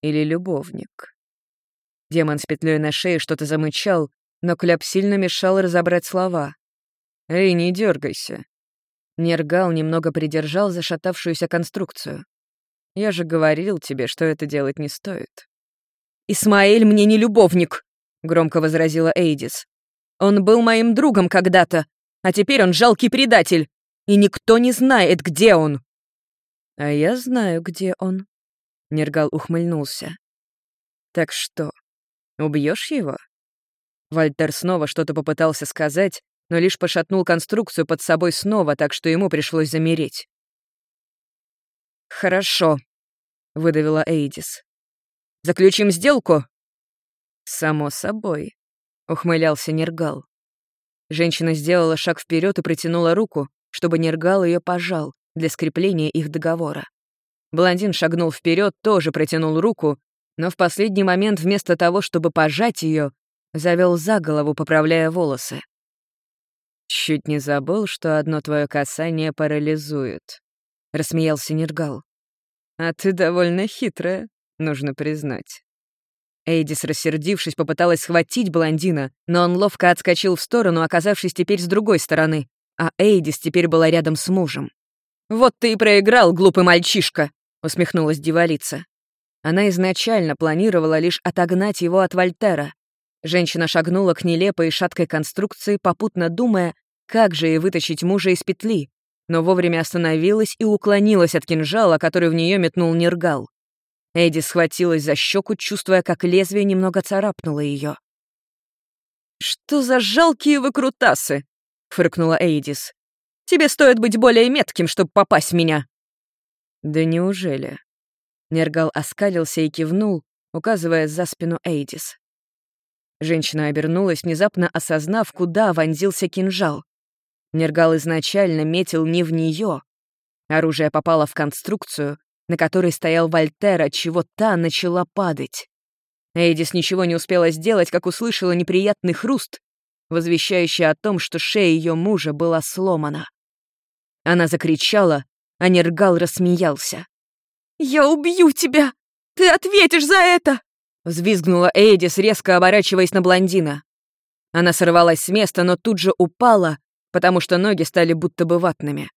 или любовник?» Демон с петлей на шее что-то замычал, но Кляп сильно мешал разобрать слова. «Эй, не дергайся. Нергал немного придержал зашатавшуюся конструкцию. Я же говорил тебе, что это делать не стоит».
«Исмаэль мне не любовник», — громко возразила Эйдис. «Он был моим другом когда-то, а теперь он жалкий предатель, и никто не знает, где он».
«А я знаю, где он», — Нергал ухмыльнулся. «Так что, убьешь его?» Вальтер снова что-то попытался сказать, но лишь пошатнул конструкцию под собой снова, так что ему пришлось замереть.
«Хорошо», — выдавила Эйдис. «Заключим сделку?»
«Само собой», — ухмылялся Нергал. Женщина сделала шаг вперед и протянула руку, чтобы Нергал ее пожал для скрепления их договора. Блондин шагнул вперед, тоже протянул руку, но в последний момент вместо того, чтобы пожать ее, завел за голову, поправляя волосы. «Чуть не забыл, что одно твое касание парализует», — рассмеялся Нергал. «А ты довольно хитрая, нужно признать». Эйдис, рассердившись, попыталась схватить блондина, но он ловко отскочил в сторону, оказавшись теперь с другой стороны, а Эйдис теперь была рядом с мужем.
«Вот ты и проиграл, глупый мальчишка!» — усмехнулась девалица.
Она изначально планировала лишь отогнать его от Вольтера, Женщина шагнула к нелепой и шаткой конструкции, попутно думая, как же ей вытащить мужа из петли, но вовремя остановилась и уклонилась от кинжала, который в нее метнул Нергал. Эдди схватилась за щеку, чувствуя, как лезвие немного царапнуло ее.
«Что за жалкие выкрутасы!» — фыркнула Эйдис. «Тебе стоит быть более метким, чтобы попасть в меня».
«Да неужели?» Нергал оскалился и кивнул, указывая за спину Эйдис. Женщина обернулась, внезапно осознав, куда вонзился кинжал. Нергал изначально метил не в нее. Оружие попало в конструкцию, на которой стоял Вольтер, отчего та начала падать. Эйдис ничего не успела сделать, как услышала неприятный хруст, возвещающий о том, что шея ее мужа была сломана. Она закричала, а Нергал рассмеялся.
«Я убью тебя! Ты ответишь за это!»
Взвизгнула Эдис, резко оборачиваясь на блондина. Она сорвалась с места, но тут же упала, потому что ноги стали будто бы ватными.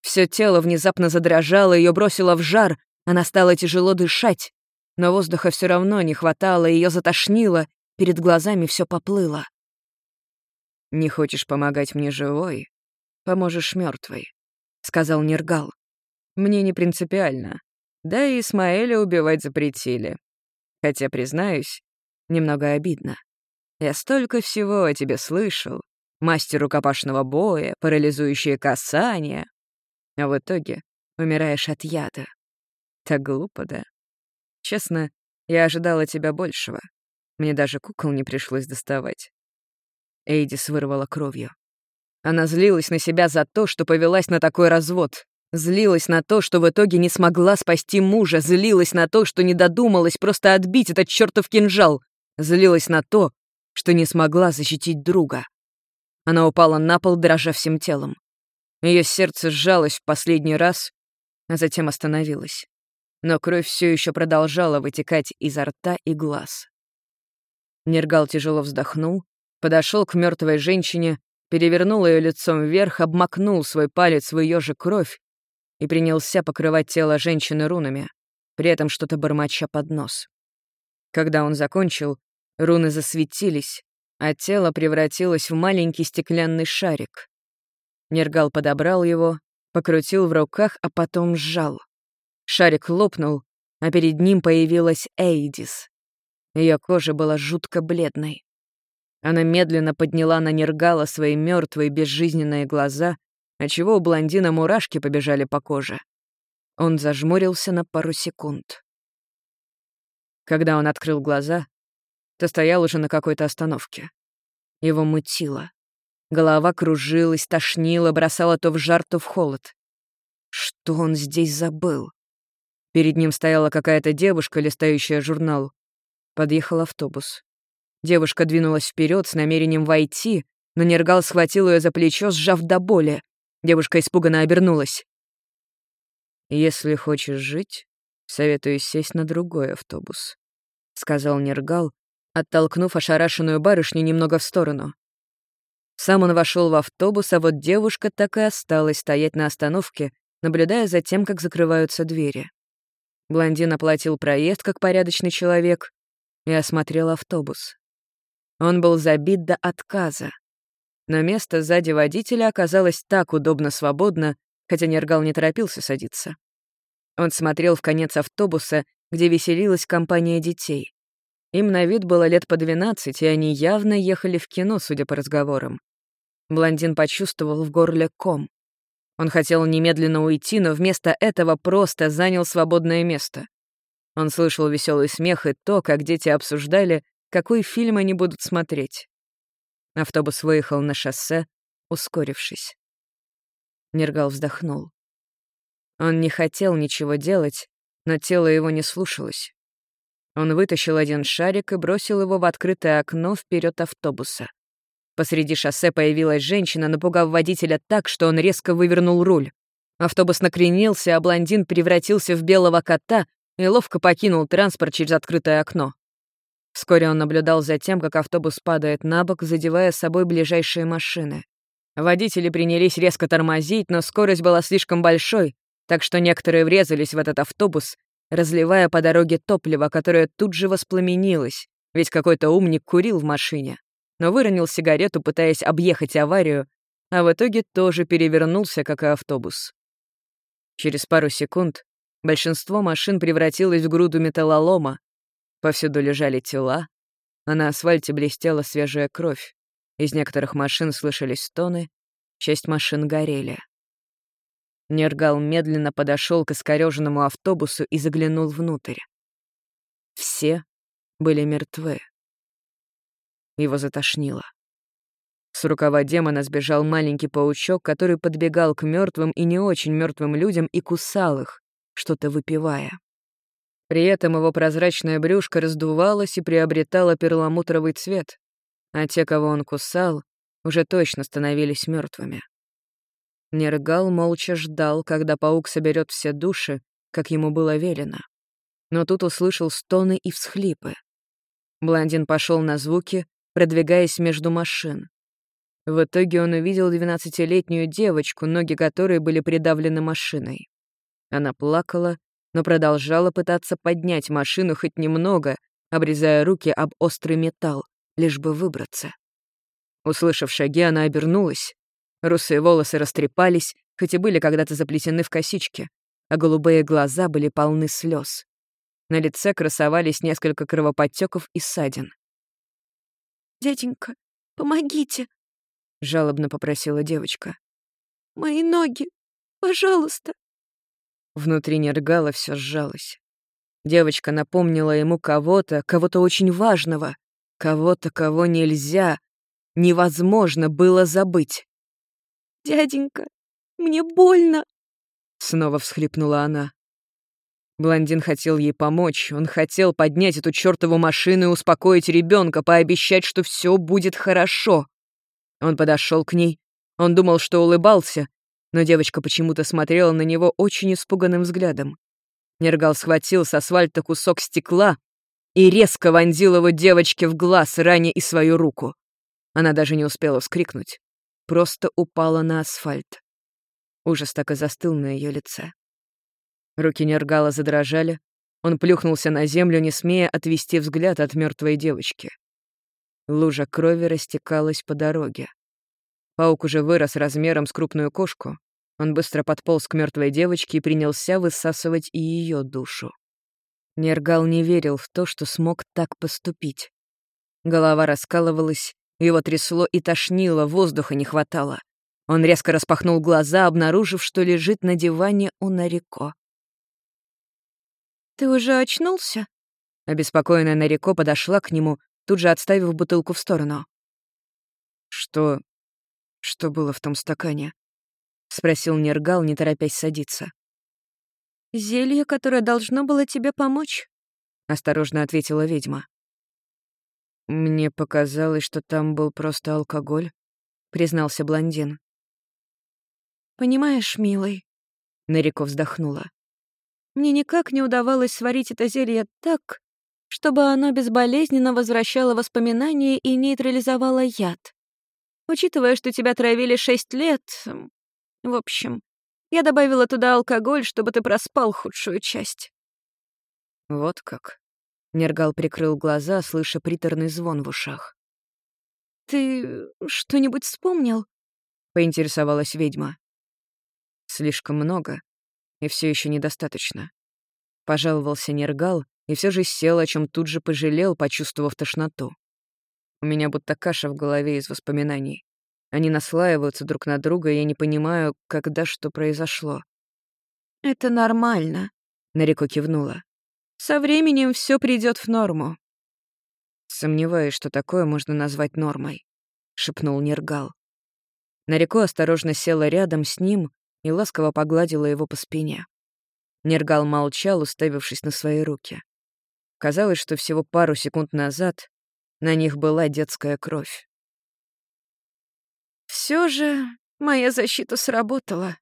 Все тело внезапно задрожало, ее бросило в жар, она стала тяжело дышать, но воздуха все равно не хватало, ее затошнило, перед глазами все поплыло. «Не хочешь помогать мне живой? Поможешь мертвой, сказал Нергал. «Мне не принципиально. Да и Исмаэля убивать запретили. Хотя, признаюсь, немного обидно. Я столько всего о тебе слышал. Мастер рукопашного боя, парализующие касания. А в итоге умираешь от яда. Так глупо, да? Честно, я ожидала тебя большего. Мне даже кукол не пришлось доставать. Эйдис вырвала кровью. Она злилась на себя за то, что повелась на такой развод. Злилась на то, что в итоге не смогла спасти мужа, злилась на то, что не додумалась просто отбить этот чертов кинжал, злилась на то, что не смогла защитить друга. Она упала на пол, дрожа всем телом. Ее сердце сжалось в последний раз, а затем остановилось. Но кровь все еще продолжала вытекать изо рта и глаз. Нергал тяжело вздохнул, подошел к мертвой женщине, перевернул ее лицом вверх, обмакнул свой палец в ее же кровь и принялся покрывать тело женщины рунами, при этом что-то бормоча под нос. Когда он закончил, руны засветились, а тело превратилось в маленький стеклянный шарик. Нергал подобрал его, покрутил в руках, а потом сжал. Шарик лопнул, а перед ним появилась Эйдис. Ее кожа была жутко бледной. Она медленно подняла на Нергала свои мертвые безжизненные глаза отчего у блондина мурашки побежали по коже. Он зажмурился на пару секунд. Когда он открыл глаза, то стоял уже на какой-то остановке. Его мутило. Голова кружилась, тошнила, бросала то в жар, то в холод. Что он здесь забыл? Перед ним стояла какая-то девушка, листающая журнал. Подъехал автобус. Девушка двинулась вперед с намерением войти, но Нергал схватил ее за плечо, сжав до боли. Девушка испуганно обернулась. «Если хочешь жить, советую сесть на другой автобус», — сказал Нергал, оттолкнув ошарашенную барышню немного в сторону. Сам он вошел в автобус, а вот девушка так и осталась стоять на остановке, наблюдая за тем, как закрываются двери. Блондин оплатил проезд как порядочный человек и осмотрел автобус. Он был забит до отказа. Но место сзади водителя оказалось так удобно свободно, хотя Нергал не торопился садиться. Он смотрел в конец автобуса, где веселилась компания детей. Им на вид было лет по 12, и они явно ехали в кино, судя по разговорам. Блондин почувствовал в горле ком. Он хотел немедленно уйти, но вместо этого просто занял свободное место. Он слышал веселый смех и то, как дети обсуждали, какой фильм они будут смотреть. Автобус выехал на шоссе, ускорившись. Нергал вздохнул. Он не хотел ничего делать, но тело его не слушалось. Он вытащил один шарик и бросил его в открытое окно вперед автобуса. Посреди шоссе появилась женщина, напугав водителя так, что он резко вывернул руль. Автобус накренился, а блондин превратился в белого кота и ловко покинул транспорт через открытое окно. Вскоре он наблюдал за тем, как автобус падает на бок, задевая собой ближайшие машины. Водители принялись резко тормозить, но скорость была слишком большой, так что некоторые врезались в этот автобус, разливая по дороге топливо, которое тут же воспламенилось, ведь какой-то умник курил в машине, но выронил сигарету, пытаясь объехать аварию, а в итоге тоже перевернулся, как и автобус. Через пару секунд большинство машин превратилось в груду металлолома, повсюду лежали тела, а на асфальте блестела свежая кровь. Из некоторых машин слышались стоны, часть машин горели. Нергал медленно подошел к искореженному автобусу и заглянул внутрь. Все были мертвы. Его затошнило. С рукава демона сбежал маленький паучок, который подбегал к мертвым и не очень мертвым людям и кусал их, что-то выпивая. При этом его прозрачное брюшко раздувалось и приобретало перламутровый цвет, а те, кого он кусал, уже точно становились мертвыми. Нергал молча ждал, когда паук соберет все души, как ему было велено. Но тут услышал стоны и всхлипы. Блондин пошел на звуки, продвигаясь между машин. В итоге он увидел двенадцатилетнюю девочку, ноги которой были придавлены машиной. Она плакала, но продолжала пытаться поднять машину хоть немного, обрезая руки об острый металл, лишь бы выбраться. Услышав шаги, она обернулась Русые волосы растрепались, хоть и были когда-то заплетены в косички, а голубые глаза были полны слез. На лице красовались несколько кровоподтеков и ссадин.
«Дяденька, помогите!» — жалобно попросила девочка. «Мои ноги! Пожалуйста!»
Внутри Нергала все сжалось. Девочка напомнила ему кого-то, кого-то очень важного, кого-то, кого нельзя, невозможно было забыть.
«Дяденька, мне больно!»
Снова всхлипнула она. Блондин хотел ей помочь, он хотел поднять эту чертову машину и успокоить ребенка, пообещать, что все будет хорошо. Он подошел к ней, он думал, что улыбался, но девочка почему-то смотрела на него очень испуганным взглядом. Нергал схватил с асфальта кусок стекла и резко вонзил его девочке в глаз, раня и свою руку. Она даже не успела вскрикнуть просто упала на асфальт. Ужас так и застыл на ее лице. Руки Нергала задрожали, он плюхнулся на землю, не смея отвести взгляд от мертвой девочки. Лужа крови растекалась по дороге. Паук уже вырос размером с крупную кошку. Он быстро подполз к мертвой девочке и принялся высасывать и ее душу. Нергал не верил в то, что смог так поступить. Голова раскалывалась, его трясло и тошнило, воздуха не хватало. Он резко распахнул глаза, обнаружив, что лежит на диване у Нарико.
«Ты уже очнулся?»
Обеспокоенная Нарико подошла к нему, тут же отставив бутылку в сторону. «Что... что было в том стакане?» — спросил Нергал, не торопясь садиться.
«Зелье, которое должно было тебе помочь», — осторожно ответила ведьма.
«Мне показалось, что там был просто алкоголь», — признался блондин.
«Понимаешь, милый», — Нарико вздохнула, «мне никак не удавалось сварить это зелье так, чтобы оно безболезненно возвращало воспоминания и нейтрализовало яд. Учитывая, что тебя травили шесть лет... В общем, я добавила туда алкоголь, чтобы ты проспал худшую часть.
Вот как. Нергал прикрыл глаза, слыша приторный звон в ушах.
«Ты что-нибудь вспомнил?»
— поинтересовалась ведьма. «Слишком много, и все еще недостаточно». Пожаловался Нергал и все же сел, о чем тут же пожалел, почувствовав тошноту. У меня будто каша в голове из воспоминаний. Они наслаиваются друг на друга, и я не понимаю, когда что произошло.
«Это нормально», — Нарико кивнула. «Со временем все придет в норму».
«Сомневаюсь, что такое можно назвать нормой», — шепнул Нергал. Нарико осторожно села рядом с ним и ласково погладила его по спине. Нергал молчал, уставившись на свои руки. Казалось, что всего пару секунд назад на них была детская кровь.
Все же моя защита сработала», —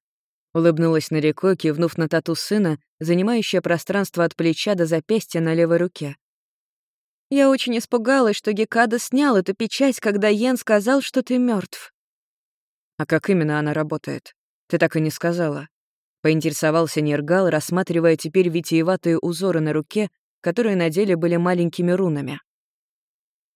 улыбнулась Нарико, кивнув на тату сына, занимающее пространство от плеча до запястья на левой руке.
«Я очень испугалась, что Гекада снял эту печать, когда Йен сказал, что ты мертв.
«А как именно она работает? Ты так и не сказала». Поинтересовался Нергал, рассматривая теперь витиеватые узоры на руке, которые на деле были маленькими рунами.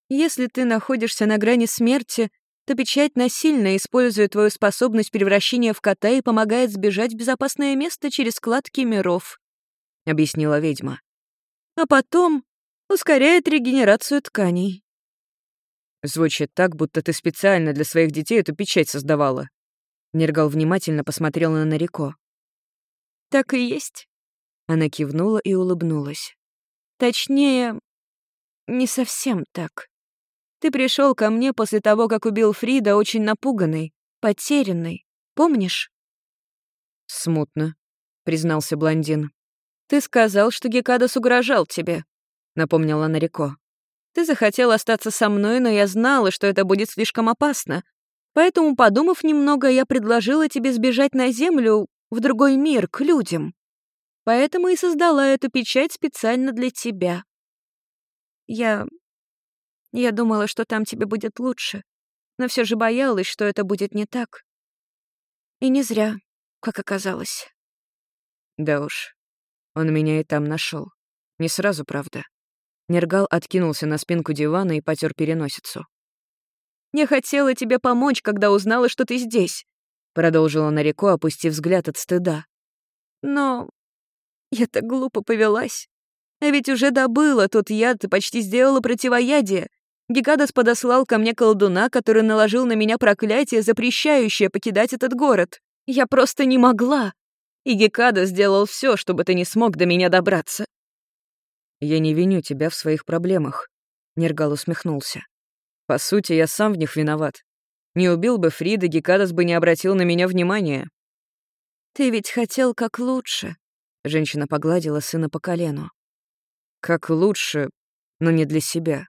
«Если ты находишься на грани смерти, то печать насильно использует твою способность превращения в кота и помогает сбежать в безопасное место через складки миров», — объяснила ведьма. «А потом ускоряет регенерацию тканей».
Звучит так, будто ты специально для своих детей эту печать создавала. Нергал внимательно посмотрел на Нарико.
«Так и есть».
Она кивнула и улыбнулась.
«Точнее, не совсем так. Ты пришел ко мне после того, как убил Фрида, очень напуганный, потерянный. Помнишь?»
«Смутно», — признался блондин.
«Ты сказал, что Гекадас угрожал тебе», — напомнила Нарико. «Ты захотел остаться со мной, но я знала, что это будет слишком опасно. Поэтому, подумав немного, я предложила тебе сбежать на Землю, в другой мир, к людям. Поэтому и создала эту печать специально для тебя. Я я думала, что там тебе будет лучше, но все же боялась, что это будет не так. И не зря, как оказалось.
Да уж, он меня и там нашел. Не сразу, правда. Нергал откинулся на спинку дивана и потер переносицу.
«Я хотела тебе помочь, когда узнала, что ты здесь», — продолжила Нарико, опустив взгляд от стыда. «Но я так глупо повелась. А ведь уже добыла тот яд и почти сделала противоядие. Гекадас подослал ко мне колдуна, который наложил на меня проклятие, запрещающее покидать этот город. Я просто не могла. И Гекада сделал все, чтобы ты не смог до меня добраться.
Я не виню тебя в своих проблемах, Нергал усмехнулся. По сути, я сам в них виноват. Не убил бы Фрида, Гекадас бы не обратил на меня внимания.
Ты ведь хотел как лучше. Женщина погладила сына по колену.
Как лучше, но не для себя.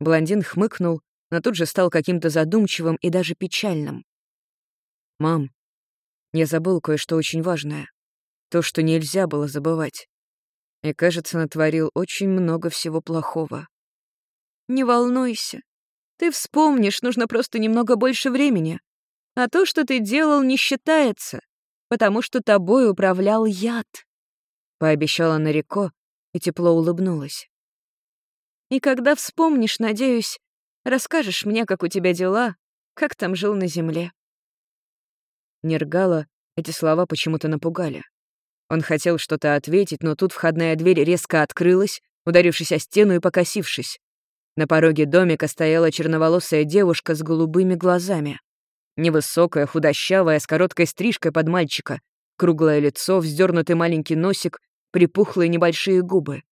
Блондин хмыкнул, но тут же стал каким-то задумчивым и даже печальным. «Мам, я забыл кое-что очень важное. То, что нельзя было забывать. И, кажется, натворил очень много всего плохого».
«Не волнуйся. Ты вспомнишь, нужно просто немного больше времени. А то, что ты делал, не считается, потому что тобой управлял яд», — пообещала Нарико и тепло улыбнулась. И когда вспомнишь, надеюсь, расскажешь мне, как у тебя дела, как там жил на земле».
Нергала эти слова почему-то напугали. Он хотел что-то ответить, но тут входная дверь резко открылась, ударившись о стену и покосившись. На пороге домика стояла черноволосая девушка с голубыми глазами. Невысокая, худощавая, с короткой стрижкой под мальчика, круглое лицо, вздернутый маленький носик, припухлые небольшие губы.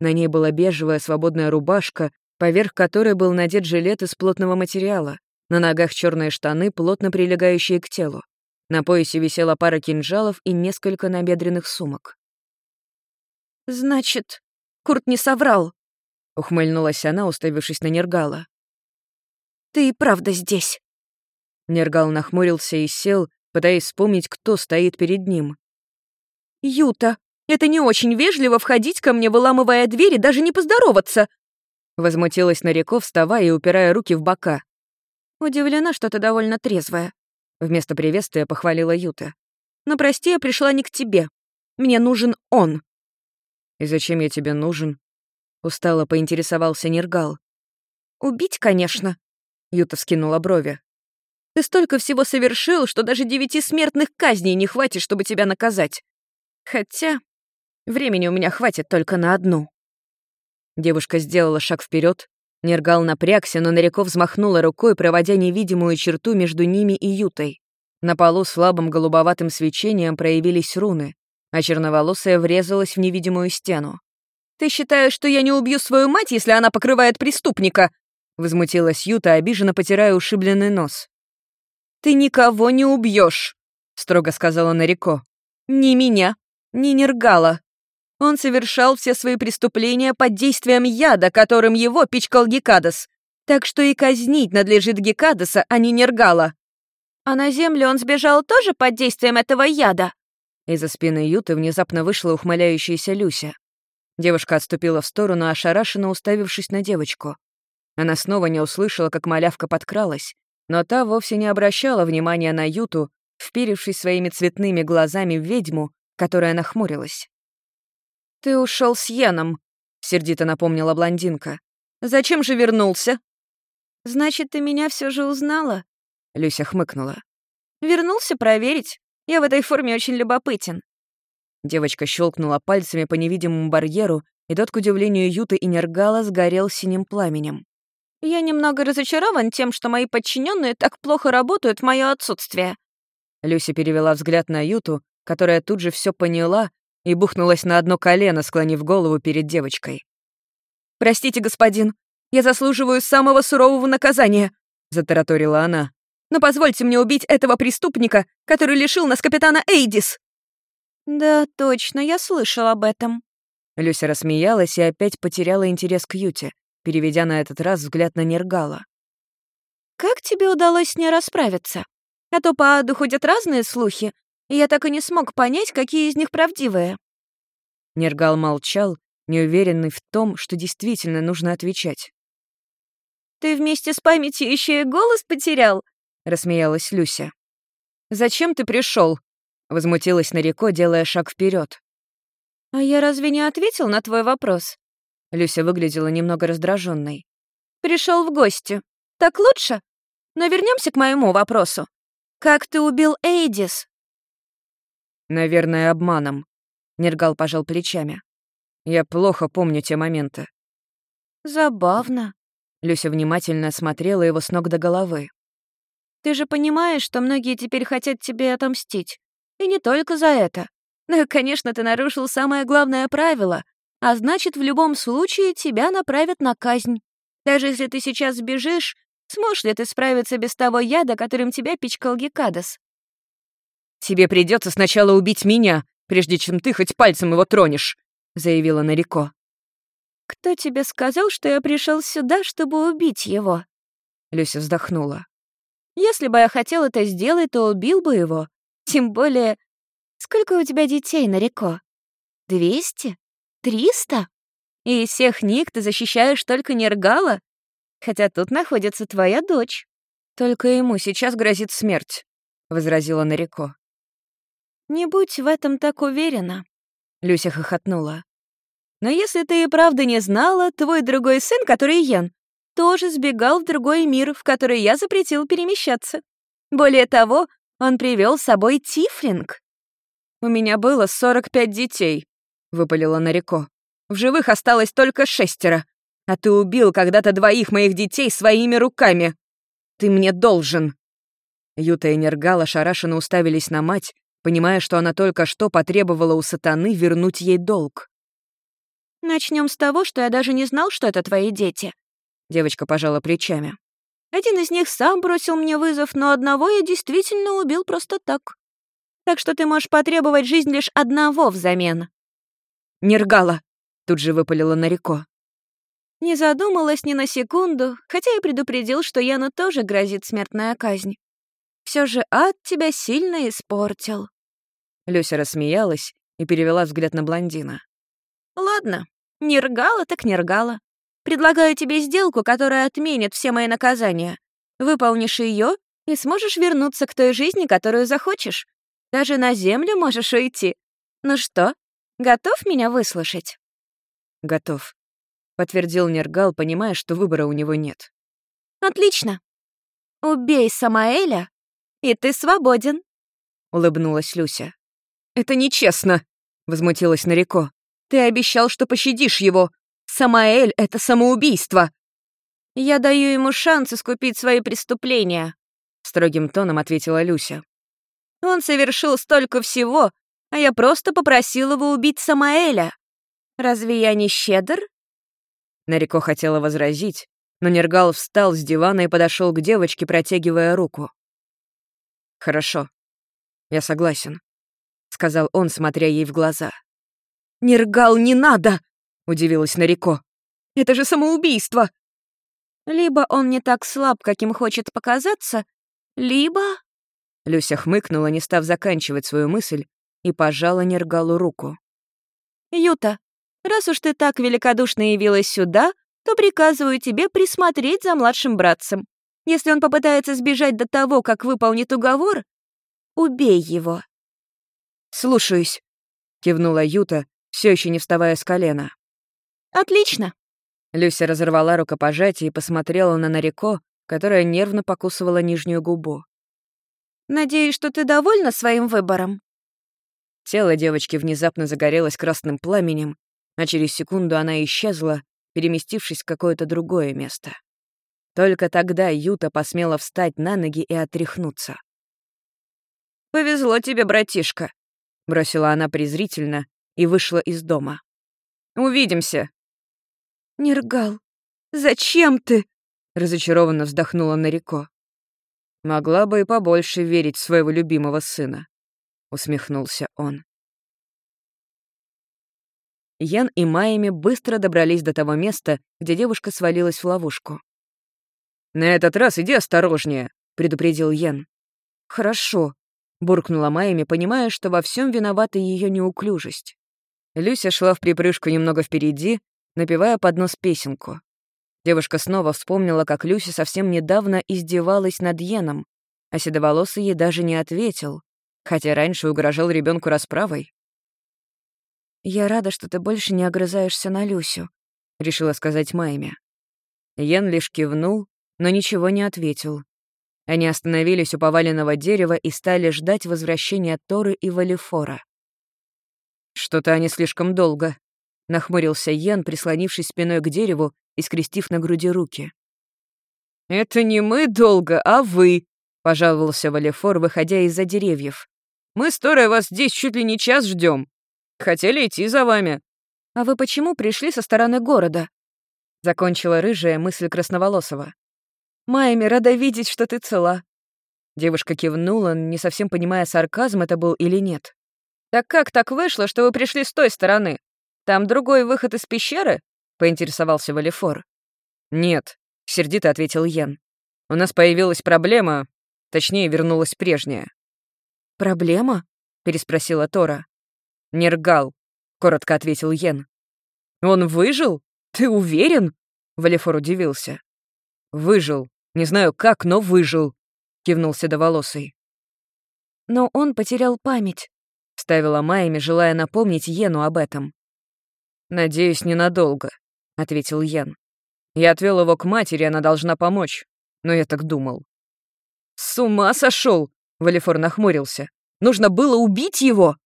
На ней была бежевая свободная рубашка, поверх которой был надет жилет из плотного материала. На ногах черные штаны, плотно прилегающие к телу. На поясе висела пара кинжалов и несколько набедренных сумок.
«Значит, Курт не соврал», —
ухмыльнулась она, уставившись на Нергала.
«Ты и правда здесь».
Нергал нахмурился и сел, пытаясь вспомнить, кто стоит перед ним.
«Юта», это не очень вежливо входить ко мне, выламывая дверь и даже не поздороваться!»
Возмутилась Нарико, вставая и упирая руки в бока.
«Удивлена, что ты довольно трезвая», — вместо приветствия похвалила Юта. «Но прости, я пришла не к тебе. Мне нужен он».
«И зачем я тебе нужен?» Устало поинтересовался Нергал.
«Убить, конечно», — Юта скинула брови. «Ты столько всего совершил, что даже девяти смертных казней не хватит, чтобы тебя наказать. Хотя времени у меня хватит только на одну».
Девушка сделала шаг вперед. Нергал напрягся, но Нареков взмахнула рукой, проводя невидимую черту между ними и Ютой. На полу слабым голубоватым свечением проявились руны, а черноволосая врезалась в невидимую стену.
«Ты считаешь, что я не убью свою мать, если она покрывает преступника?»
Возмутилась Юта, обиженно потирая ушибленный нос.
«Ты никого не убьешь, строго сказала Нарико. «Ни меня, ни Нергала. Он совершал все свои преступления под действием яда, которым его пичкал Гекадас. Так что и казнить надлежит Гекадаса, а не Нергала. А на землю он сбежал тоже под действием этого яда?»
Из-за спины Юты внезапно вышла ухмыляющаяся Люся. Девушка отступила в сторону, ошарашенно уставившись на девочку. Она снова не услышала, как малявка подкралась, но та вовсе не обращала внимания на Юту, вперившись своими цветными глазами в ведьму, которая нахмурилась.
«Ты ушел с Яном», — сердито напомнила блондинка. «Зачем же вернулся?» «Значит, ты меня все же узнала?»
Люся хмыкнула.
«Вернулся проверить. Я в этой форме очень любопытен.
Девочка щелкнула пальцами по невидимому барьеру, и тот, к удивлению Юты и Нергала, сгорел синим пламенем.
«Я немного разочарован тем, что мои подчиненные так плохо работают в мое отсутствие».
Люся перевела взгляд на Юту, которая тут же все поняла и бухнулась на одно колено, склонив голову перед девочкой.
«Простите, господин, я заслуживаю самого сурового наказания», — затараторила она. «Но позвольте мне убить этого преступника, который лишил нас капитана Эйдис». «Да, точно, я слышал об этом».
Люся рассмеялась и опять потеряла интерес к Юте, переведя на этот раз взгляд на Нергала.
«Как тебе удалось с ней расправиться? А то по аду ходят разные слухи, и я так и не смог понять, какие из них правдивые».
Нергал молчал, неуверенный в том, что действительно нужно отвечать.
«Ты вместе с памятью еще и голос потерял?» — рассмеялась Люся. «Зачем ты пришел?
Возмутилась Нарико, делая шаг вперед.
«А я разве не ответил на твой вопрос?»
Люся выглядела немного раздраженной.
Пришел в гости. Так лучше? Но вернемся к моему вопросу. Как ты убил Эйдис?»
«Наверное, обманом», — Нергал пожал плечами. «Я плохо помню те моменты».
«Забавно».
Люся внимательно осмотрела его с ног до головы.
«Ты же понимаешь, что многие теперь хотят тебе отомстить. И не только за это. Ну, конечно, ты нарушил самое главное правило, а значит, в любом случае тебя направят на казнь. Даже если ты сейчас сбежишь, сможешь ли ты справиться без того яда, которым тебя пичкал Гекадас?
«Тебе придется сначала убить меня, прежде чем ты хоть пальцем его тронешь», — заявила Нарико.
«Кто тебе сказал, что я пришел сюда, чтобы убить его?»
Люся вздохнула.
«Если бы я хотел это сделать, то убил бы его. Тем более, сколько у тебя детей, Нарико? Двести? Триста? И из всех них ты защищаешь только Нергала? Хотя тут находится твоя дочь.
Только ему сейчас грозит смерть, — возразила Нарико.
«Не будь в этом так уверена», —
Люся хохотнула.
«Но если ты и правда не знала, твой другой сын, который Йен, тоже сбегал в другой мир, в который я запретил перемещаться. Более того, он привел с собой Тифлинг. «У меня было 45 детей», — выпалила Нарико. «В живых осталось только шестеро. А ты убил когда-то двоих моих детей своими руками. Ты мне должен».
Юта и Нергала шарашенно уставились на мать, понимая, что она только что потребовала у сатаны вернуть ей долг.
Начнем с того, что я даже не знал, что это твои дети.
Девочка пожала плечами.
Один из них сам бросил мне вызов, но одного я действительно убил просто так. Так что ты можешь потребовать жизнь лишь одного взамен».
«Нергала!» — тут же выпалила Нарико.
Не задумалась ни на секунду, хотя и предупредил, что Яну тоже грозит смертная казнь. Все же ад тебя сильно испортил.
Люся рассмеялась и перевела взгляд на блондина.
«Ладно, Нергала так Нергала. Предлагаю тебе сделку, которая отменит все мои наказания. Выполнишь ее и сможешь вернуться к той жизни, которую захочешь. Даже на землю можешь уйти. Ну что, готов меня выслушать?»
«Готов», — подтвердил Нергал, понимая, что выбора у него нет.
«Отлично. Убей Самаэля, и ты свободен», — улыбнулась Люся.
«Это нечестно», — возмутилась Нарико. «Ты обещал, что пощадишь его. Самаэль — это самоубийство».
«Я даю ему шанс искупить свои преступления», —
строгим тоном ответила Люся.
«Он совершил столько всего, а я просто попросил его убить Самаэля. Разве я не щедр?»
Нарико хотела возразить, но Нергал встал с дивана и подошел к девочке, протягивая руку. «Хорошо, я согласен», — сказал он, смотря ей в глаза.
«Нергал, не надо!»
— удивилась Нарико. «Это же самоубийство!»
«Либо он не так слаб, каким хочет показаться, либо...»
Люся хмыкнула, не став заканчивать свою мысль, и пожала Нергалу руку.
«Юта, раз уж ты так великодушно явилась сюда, то приказываю тебе присмотреть за младшим братцем. Если он попытается сбежать до того, как выполнит уговор, убей его».
«Слушаюсь», — кивнула Юта, все еще не вставая с колена.
«Отлично».
Люся разорвала рукопожатие и посмотрела на Нарико, которая нервно покусывала нижнюю губу.
«Надеюсь, что ты довольна своим выбором?»
Тело девочки внезапно загорелось красным пламенем, а через секунду она исчезла, переместившись в какое-то другое место. Только тогда Юта посмела встать на ноги и отряхнуться. «Повезло тебе, братишка», — бросила она презрительно и вышла из дома. «Увидимся».
«Нергал, зачем ты?»
— разочарованно вздохнула Нарико. «Могла бы и побольше верить своего любимого сына», — усмехнулся он. Ян и Майами быстро добрались до того места, где девушка свалилась в ловушку. «На этот раз иди осторожнее», — предупредил Ян. «Хорошо», — буркнула Майами, понимая, что во всем виновата ее неуклюжесть. Люся шла в припрыжку немного впереди, напевая под нос песенку. Девушка снова вспомнила, как Люся совсем недавно издевалась над Йеном, а седоволосый ей даже не ответил, хотя раньше угрожал ребенку расправой. «Я рада, что ты больше не огрызаешься на Люсю», — решила сказать Майме. Ян лишь кивнул, но ничего не ответил. Они остановились у поваленного дерева и стали ждать возвращения Торы и Валифора. «Что-то они слишком долго», — нахмурился Ян, прислонившись спиной к дереву и скрестив на груди руки. «Это не мы долго, а вы», — пожаловался Валифор, выходя из-за деревьев. Мы с Торой вас здесь чуть ли не час ждем. Хотели идти за вами». «А вы почему пришли со стороны города?» Закончила рыжая мысль Красноволосова. «Майми, рада видеть, что ты цела». Девушка кивнула, не совсем понимая, сарказм это был или нет. «Так как так вышло, что вы пришли с той стороны? Там другой выход из пещеры?» — поинтересовался Валифор. «Нет», — сердито ответил Йен. «У нас появилась проблема, точнее, вернулась прежняя». «Проблема?» — переспросила Тора. «Нергал», — коротко ответил Йен. «Он выжил? Ты уверен?» — Валифор удивился. «Выжил. Не знаю как, но выжил», — кивнул седоволосый. «Но он потерял память», — вставила Майми, желая напомнить Йену об этом. «Надеюсь, ненадолго», — ответил Йен. «Я отвел его к матери, она должна помочь. Но я так думал». «С ума сошел! Валифор нахмурился. «Нужно было убить его!»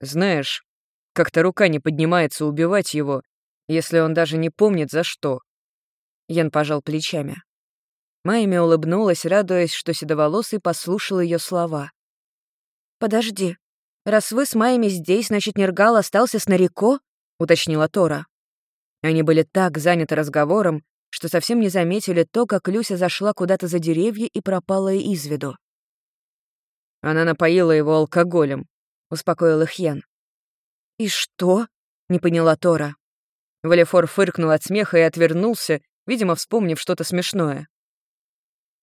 «Знаешь, как-то рука не поднимается убивать его, если он даже не помнит, за что». Ян пожал плечами. Майми улыбнулась, радуясь, что Седоволосый послушал ее слова. «Подожди, раз вы с Майми здесь, значит, Нергал остался с Нарико?» — уточнила Тора. Они были так заняты разговором, что совсем не заметили то, как Люся зашла куда-то за деревья и пропала из виду. Она напоила его алкоголем», — успокоил их Ян. «И что?» — не поняла Тора. Валефор фыркнул от смеха и отвернулся, видимо, вспомнив что-то смешное.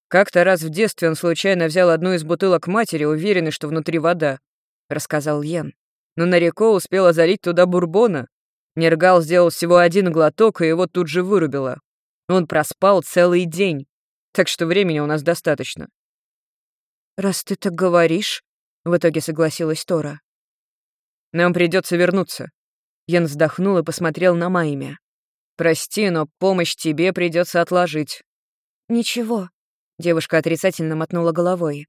«Как-то раз в детстве он случайно взял одну из бутылок матери, уверенный, что внутри вода», — рассказал Ян. Но Нареко успела залить туда бурбона. Нергал сделал всего один глоток, и его тут же вырубило. Он проспал целый день, так что времени у нас достаточно. «Раз ты так говоришь», — в итоге согласилась Тора. «Нам придется вернуться. Ян вздохнул и посмотрел на Майме. «Прости, но помощь тебе придется отложить».
«Ничего», — девушка отрицательно мотнула головой.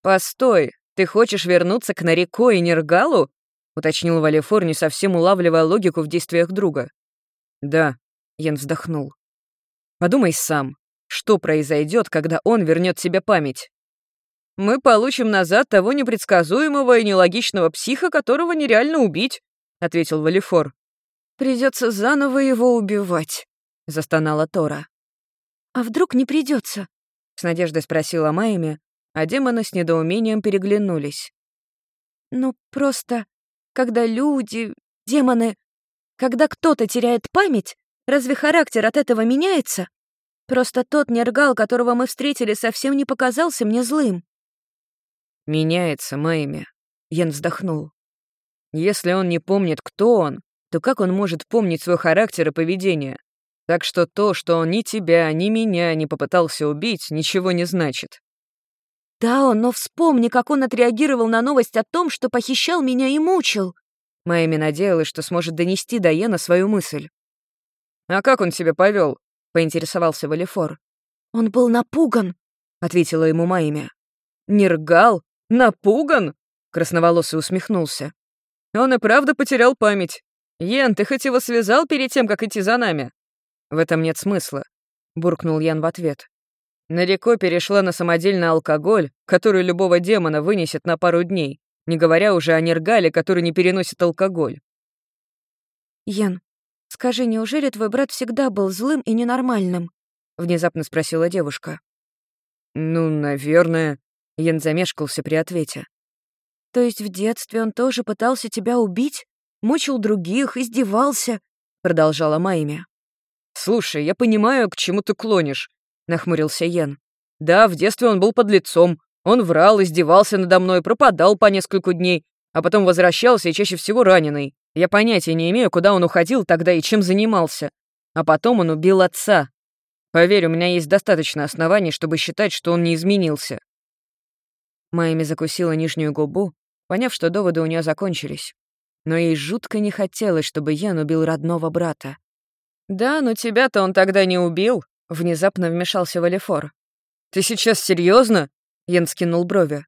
«Постой, ты хочешь вернуться к Нарико и Нергалу?» — уточнил Валифор, не совсем улавливая логику в действиях друга. «Да», — Ян вздохнул. «Подумай сам, что произойдет, когда он вернет себе память? Мы получим назад того непредсказуемого и нелогичного психа, которого нереально убить», — ответил Валифор.
Придется заново его убивать», — застонала Тора. «А вдруг не придется? с надеждой спросила Майми, а демоны с недоумением переглянулись. «Ну, просто, когда люди, демоны, когда кто-то теряет память, разве характер от этого меняется? Просто тот нергал, которого мы встретили, совсем не показался мне злым».
«Меняется, Майми», — Ян вздохнул. «Если он не помнит, кто он, то как он может помнить свой характер и поведение? Так что то, что он ни тебя, ни меня не попытался убить, ничего не значит.
«Да, но вспомни, как он отреагировал на новость о том, что похищал меня и мучил!»
Майми надеялась, что сможет донести до Йена свою мысль. «А как он себя повел? поинтересовался Валифор.
«Он был напуган», — ответила ему Майми.
«Нергал? Напуган?» — красноволосый усмехнулся. «Он и правда потерял память. «Ян, ты хоть его связал перед тем, как идти за нами?» «В этом нет смысла», — буркнул Ян в ответ. Нареко перешла на самодельный алкоголь, который любого демона вынесет на пару дней, не говоря уже о Нергале, который не переносит алкоголь.
«Ян, скажи, неужели твой брат всегда был злым и ненормальным?» — внезапно спросила девушка.
«Ну, наверное», — Ян замешкался при ответе.
«То есть в детстве он тоже пытался тебя убить?» Мучил других, издевался», — продолжала Майми.
«Слушай, я понимаю, к чему ты клонишь», — нахмурился Йен. «Да, в детстве он был под лицом. Он врал, издевался надо мной, пропадал по несколько дней, а потом возвращался и чаще всего раненый. Я понятия не имею, куда он уходил тогда и чем занимался. А потом он убил отца. Поверь, у меня есть достаточно оснований, чтобы считать, что он не изменился».
Майми закусила нижнюю губу, поняв, что доводы у нее закончились но ей жутко не хотелось, чтобы Ян убил родного брата.
«Да, но тебя-то он тогда не убил», — внезапно вмешался Валифор. «Ты сейчас серьезно? Ян скинул брови.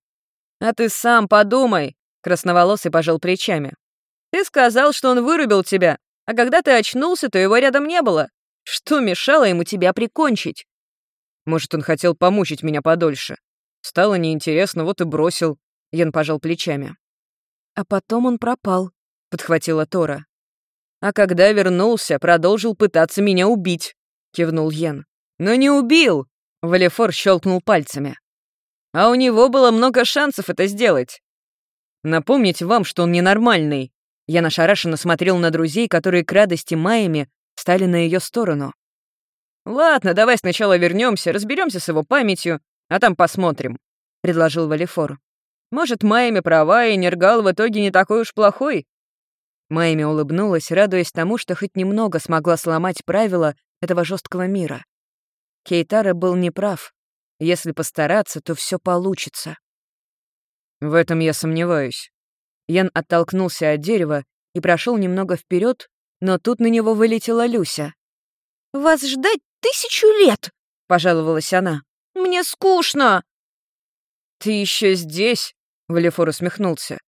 «А ты сам подумай», — красноволосый пожал плечами. «Ты сказал, что он вырубил тебя, а когда ты очнулся, то его рядом не было. Что мешало ему тебя прикончить?» «Может, он хотел помучить меня подольше. Стало неинтересно, вот и бросил», — Ян пожал плечами.
«А потом он пропал», —
подхватила Тора. «А когда вернулся, продолжил пытаться меня убить», — кивнул Йен. «Но не убил!» — Валефор щелкнул пальцами. «А у него было много шансов это сделать. Напомнить вам, что он ненормальный». Я нашарашенно смотрел на друзей, которые к радости Майями стали на ее сторону. «Ладно, давай сначала вернемся, разберемся с его памятью, а там посмотрим», — предложил Валифор. «Может, Майями права, и Нергал в итоге не такой уж плохой, Майми улыбнулась, радуясь тому, что хоть немного смогла сломать правила этого жесткого мира. Кейтара был неправ. Если постараться, то все получится. В этом я сомневаюсь. Ян оттолкнулся от дерева и прошел немного вперед, но тут на него вылетела Люся.
«Вас ждать тысячу лет!» — пожаловалась она. «Мне скучно!»
«Ты еще здесь?» — Валифор усмехнулся.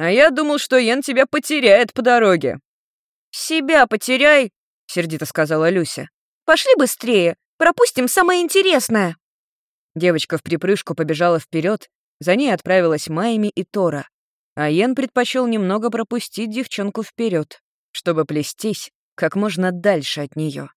А я думал, что Йен тебя потеряет по дороге».
«Себя потеряй», — сердито сказала Люся. «Пошли быстрее, пропустим самое интересное».
Девочка в припрыжку побежала вперед, за ней отправилась Майми и Тора, а Йен предпочел немного пропустить девчонку вперед, чтобы плестись как можно дальше от нее.